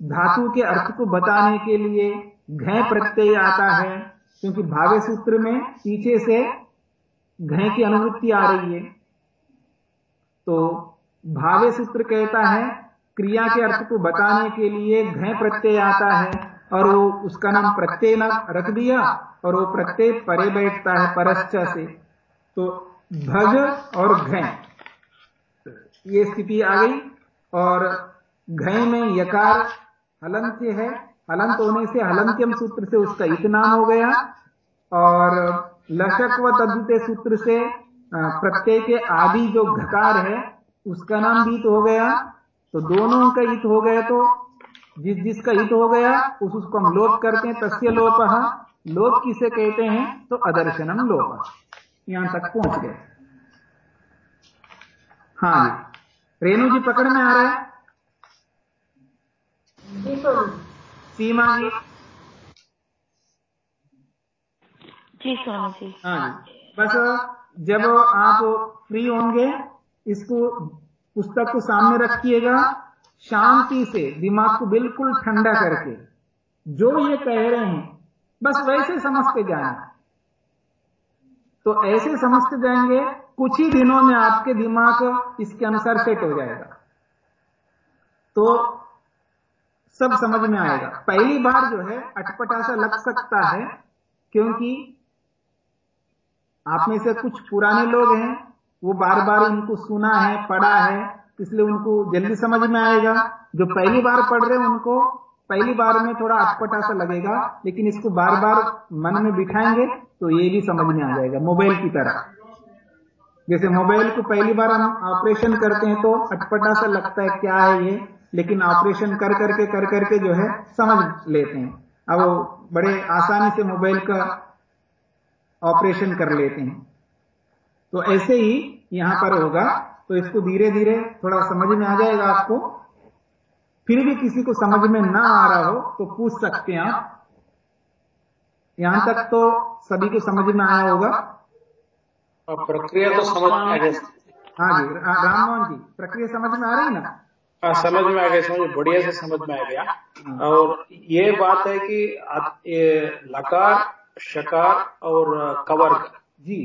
धातु के अर्थ को बताने के लिए घय प्रत्यय आता है। क्योंकि भावे सूत्र में पीछे से घय की अनुवृत्ति आ रही है। तो भावे सूत्र कहता है, क्रिया के अर्थ को बताने के लिए घय प्रत्यय आता है, और वो उसका नाम प्रत्यय रख दिया, और वो प्रत्यय परे बैठता है परश्च से। तो भज और घय, ये स्थिति आ गई, और घय में यकार हलंत्य है, हलंत होने से हलंत्यम सूत्र से उसका इतना हो गया, और लशक व तद्वितीय सूत्र से प्रत्यय के आदि जो घकार है उसका नाम भी इत हो गया तो दोनों का इत हो गया तो जिस जिसका हित हो गया उस उसको हम लोप करते हैं तस्य लोप। लोप किसे कहते हैं? तो अदर्शनम लोप। यहाँ तक पहुँच गए। हाँ रेणु जी पकड़ में आ रहा है? सीमा जी। जी स्वामी जी। हाँ बस जब आप फ्री होंगे इसको पुस्तक को सामने रखिएगा। शांति से दिमाग को बिल्कुल ठंडा करके। जो ये कह रहे हैं बस वैसे समझते जाना। तो ऐसे समझते जाएँगे कुछ ही दिनों में आपके दिमाग इसके अनुसार सेट हो जाएगा। तो सब समझ में आएगा। पहली बार जो है अटपटा सा लग सकता है क्योंकि आप में से कुछ पुराने लोग हैं, वो बार बार उनको सुना है, पढ़ा है, इसलिए उनको जल्दी समझ में आएगा। जो पहली बार पढ़ रहे हैं उनको, पहली बार में थोड़ा अटपटा सा लगेगा, लेकिन इसको बार बार मन में बिठाएँगे तो ये भी समझ में आ जाएगा, मोबाइल की तरह। जैसे मोबाइल को पहली बार हम ऑपरेशन करते हैं तो अटपटा सा लगता है, क्या है ये? लेकिन ऑपरेशन कर करके कर करके जो है, समझ लेते हैं। अब बड़े आसानी से मोबाइल का ऑपरेशन कर लेते हैं। तो ऐसे ही यहाँ पर होगा। तो इसको धीरे धीरे थोड़ा समझ में आ जाएगा आपको। फिर भी किसी को समझ में ना आ रहा हो तो पूछ सकते हैं आप। यहाँ तक तो सभी को समझ में आया होगा। अब प्रक्रिया तो समझ में आ गई। हाँ जी रा- राममोहन जी प्रक्रिया समझ में आ रही ना? हाँ समझ में आ गया समझ बढ़िया से समझ में आ गया। और ये बात है कि लकार शकार और कवर्ग। जी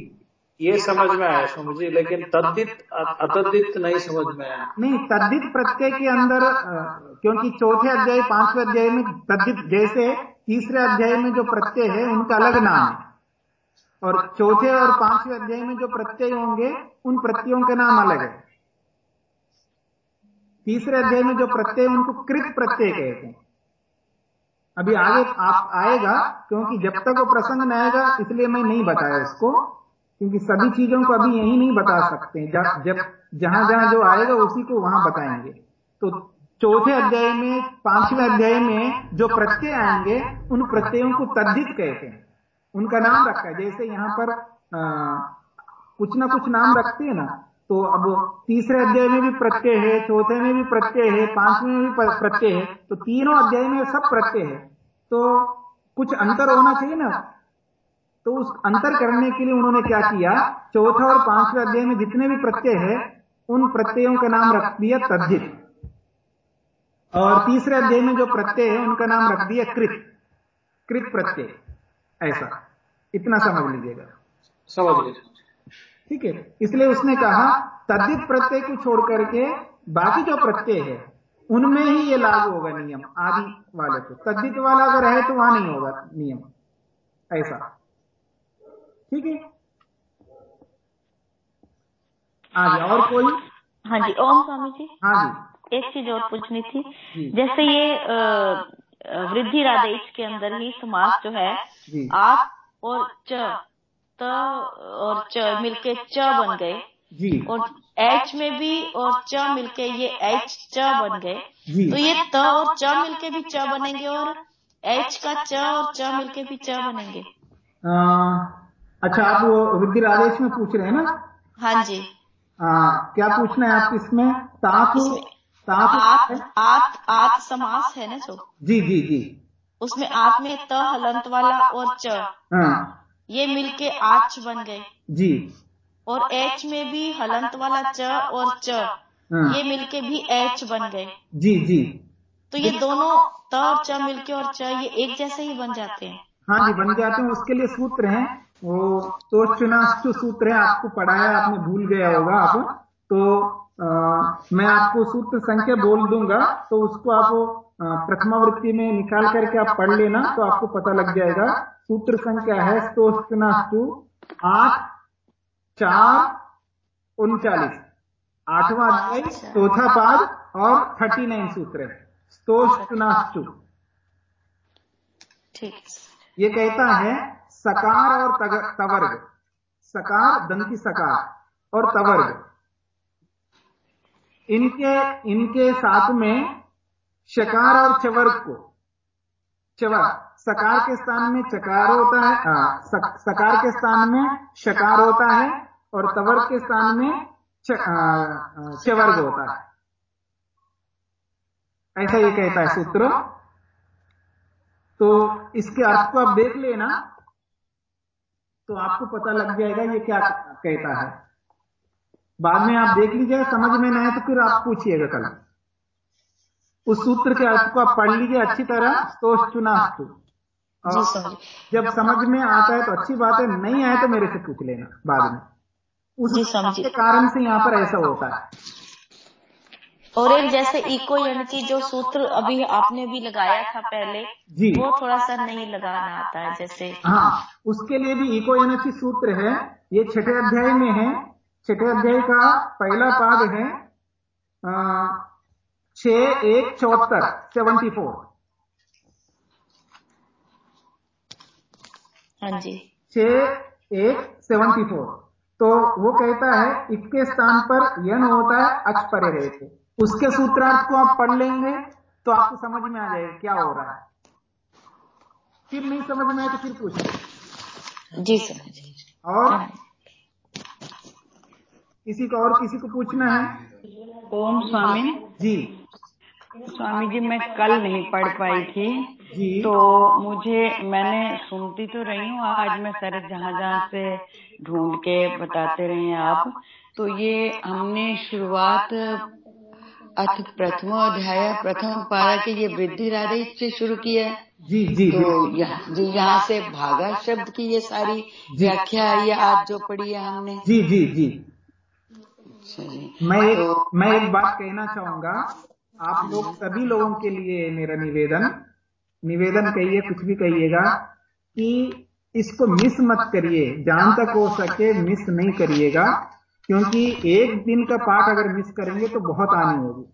ये समझ में आया स्वामी जी लेकिन तद्दित अतद्दित नहीं समझ में आया। नहीं तद्दित प्रत्यय के अंदर क्योंकि चौथे अध्याय पाँचवें अध्याय में तद्दित जैसे तीसरे अध्याय में जो प्रत्यय है उनका अलग नाम है। और चौथे और पाँचवें अध्याय में जो प्रत्यय होंगे उन प्रत्ययों के नाम अलग है। तीसरे अध्याय में जो प्रत्यय उनको कृत प्रत्यय कहते हैं। अभी आगे आप आएगा क्योंकि जब तक वो प्रसंग में आएगा इसलिए मैं नहीं बताया इसको क्योंकि सभी चीज़ों को अभी यही नहीं बता सकते जब जहाँ जहाँ जो आएगा उसी को वहाँ बताएँगे। तो चौथे अध्याय में पाँचवें अध्याय में जो प्रत्यय आएँगे उन प्रत्ययों को तद्धित कहते हैं। उनका नाम रखा है। जैसे यहाँ पर आ, कुछ ना कुछ नाम रखते हैं ना। तो अब तीसरे अध्याय में भी प्रत्यय है, चौथे में भी प्रत्यय है, पाँचवें में भी प्रत्यय है तो तीनों अध्याय में सब प्रत्यय है। तो कुछ अंतर होना चाहिए ना? तो उस अंतर करने के लिए उन्होंने क्या किया? चौथा और पाँचवें अध्याय में जितने भी प्रत्यय है, उन प्रत्ययों का नाम रख दिया तद्धित। और तीसरे अध्याय में जो प्रत्यय है, उनका नाम रख दिया कृत। कृत प्रत्यय। ऐसा। इतना समझ लीजिएगा। समझ लीजिए। ठीक है? इसलिए उसने कहा तद्धित प्रत्यय को छोड़ करके बाकी जो प्रत्यय है उनमें ही ये लागू होगा नियम आदि वाले को। तद्धित वाला अगर है तो वहाँ नहीं होगा नियम। ऐसा। ठीक है? आगे और कोई? हाँ जी ओम स्वामी जी। हाँ जी। एक चीज़ और पूछनी थी। जैसे ये वृद्धि राधेश के अंदर ही समास जो है आप और च त और च मिलके च बन गए। जी। और एच में भी और च मिलके ये एच च बन गए। जी। तो ये त और च मिलके भी च बनेंगे और एच का च और च मिलके भी च बनेंगे। आ, अच्छा आप वो विद्युत आदेश में पूछ रहे हैं ना? हाँ जी। आ, क्या पूछना है आप इसमें? इसमें? ताकु आत आत आत समास है ना जो? जी जी जी। उसमें आत में त हलंत वाला और च। हाँ। ये मिलके आच बन गए। जी। और एच में भी हलंत वाला च और च हाँ। ये मिलके भी एच बन गए। जी जी। तो ये दोनों त और च मिलके और च ये एक जैसे ही बन जाते हैं। हाँ जी बन जाते हैं। उसके लिए सूत्र हैं। वो तो चुनास्तु सूत्र है। आपको पढ़ाया आपने भूल गया होगा आप। तो आ, मैं आपको सूत्र संख्या बोल दूँगा। तो उसको आप प्रथमावृत्ति में निकाल करके आप पढ़ लेना तो आपको पता लग जाएगा। सूत्र संख्या है स्तोचनास्तु आठ चार उनचालीस। आठवां अध्याय चौथा पाद और थर्टी नाइन सूत्र है। स्तोष्टनाश्चु ठीक। ये कहता है सकार और तग- तवर्ग। सकार दंती सकार और तवर्ग। इनके इनके साथ में शकार और चवर्ग को। चवर सकार के स्थान में चकार होता है आ, सक, सकार के स्थान में शकार होता है और तवर्ग के स्थान में चवर्ग होता है। ऐसा ये कहता है सूत्र। तो इसके अर्थ को आप देख लेना तो आपको पता लग जाएगा ये क्या कहता है। बाद में आप देख लीजिएगा समझ में ना आए तो फिर आप पूछिएगा कल। उस सूत्र के अर्थ को आप पढ़ लीजिए अच्छी तरह तो चुनास्तु जब समझ में आता है तो अच्छी बात है नहीं आए तो मेरे से पूछ लेना बाद में। उस जी, के कारण से यहाँ पर ऐसा होता है। और एक जैसे इको यानी कि जो सूत्र अभी आपने भी लगाया था पहले जी। वो थोड़ा सा नहीं लगाना आता है जैसे हाँ उसके लिए भी इको एनर्जी सूत्र है। ये छठे अध्याय में है। छठे अध्याय का पहला पाद है छ एक चौहत्तर सेवेंटी फोर हाँ जी। छ एक सेवेंटी फोर तो वो कहता है इसके स्थान पर यन होता है अच परे रहे थे। उसके सूत्रार्थ को आप पढ़ लेंगे तो आपको समझ में आ जाएगा क्या हो रहा है। फिर नहीं समझ में आए तो फिर पूछिए। जी सर और किसी को और किसी को पूछना है? ओम स्वामी। जी। स्वामी जी मैं कल नहीं पढ़ पाई थी। जी। तो मुझे मैंने सुनती तो रही हूँ आज मैं सारे जहाँ जहाँ से ढूंढ के बताते रहे हैं आप। तो ये हमने शुरुआत अथ प्रथम अध्याय प्रथम पारा के ये वृद्धि राधे से शुरू किया है। जी जी तो यहाँ जी यहाँ से भागा शब्द की ये सारी व्याख्या ये आज जो पढ़ी है हमने। जी जी जी। मैं एक मैं एक बात कहना चाहूँगा। आप लोग सभी लोगों के लिए मेरा निवेदन निवेदन कहिए कुछ भी कहिएगा कि इसको मिस मत करिए। जहाँ तक हो सके मिस नहीं करिएगा। क्योंकि एक दिन का पाठ अगर मिस करेंगे तो बहुत आनी होगी।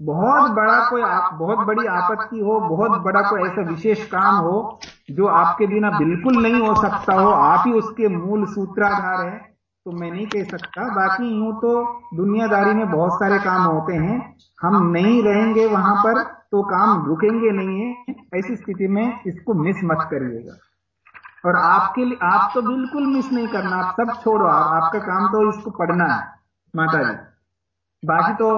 बहुत बड़ा कोई आप, बहुत बड़ी आपत्ति हो बहुत बड़ा कोई ऐसा विशेष काम हो जो आपके बिना बिल्कुल नहीं हो सकता हो। आप ही उसके मूल सूत्राधार है। तो मैं नहीं कह सकता। बाकी यूँ तो दुनियादारी में बहुत सारे काम होते हैं। हम नहीं रहेंगे वहाँ पर तो काम रुकेंगे नहीं है। ऐसी स्थिति में इसको मिस मत करिएगा। और आपके लिए आप तो बिल्कुल मिस नहीं करना। आप सब छोड़ो। आप, आपका काम तो इसको पढ़ना है माता जी बाकी तो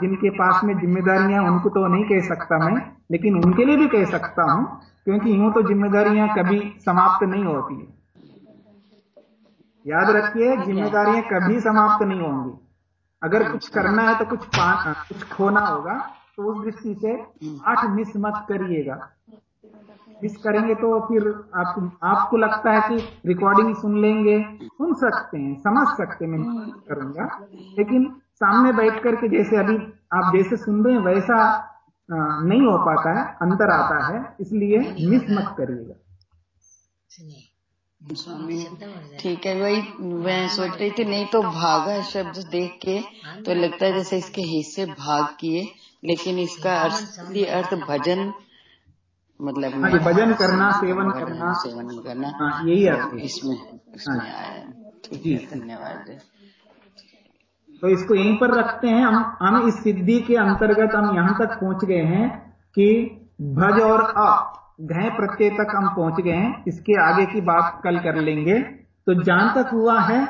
जिनके पास में जिम्मेदारियाँ उनको तो नहीं कह सकता मैं लेकिन उनके लिए भी कह सकता हूँ क्योंकि यूँ तो जिम्मेदारियाँ कभी समाप्त नहीं होती है। याद रखिए जिम्मेदारियाँ कभी समाप्त नहीं होंगी। अगर कुछ करना है तो कुछ कुछ खोना होगा तो उस दृष्टि से आठ मिस मत करिएगा। मिस करेंगे तो फिर आप, आपको लगता है कि रिकॉर्डिंग सुन लेंगे सुन सकते हैं समझ सकते हैं मैं करूँगा। लेकिन सामने बैठ करके जैसे अभी आप जैसे सुन रहे हैं वैसा नहीं हो पाता है अंतर आता है इसलिए मिस मत करिएगा। स्वामी ठीक है वही मैं सोच रही थी नहीं तो भागा शब्द देख के तो लगता है जैसे इसके हिस्से भाग किए लेकिन इसका असली अर्थ भजन मतलब हाँ, भजन करना, सेवन करना। सेवन करना। हाँ, यही अर्थ तो इसमें इसमें हाँ। आया ठीक है धन्यवाद। तो इसको यहीं पर रखते हैं हम हम इस सिद्धि के अंतर्गत हम यहाँ तक पहुँच गए हैं कि भज और अ। घय प्रत्यय तक हम पहुँच गए हैं, इसके आगे की बात कल कर लेंगे। तो जहाँ तक हुआ है,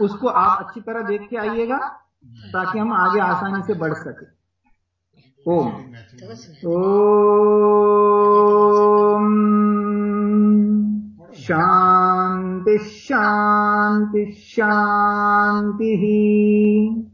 उसको आप अच्छी तरह देख के आइएगा, ताकि हम आगे आसानी से बढ़ सके। ओम। ओम। शांति शांति शांति ಲಾಕ್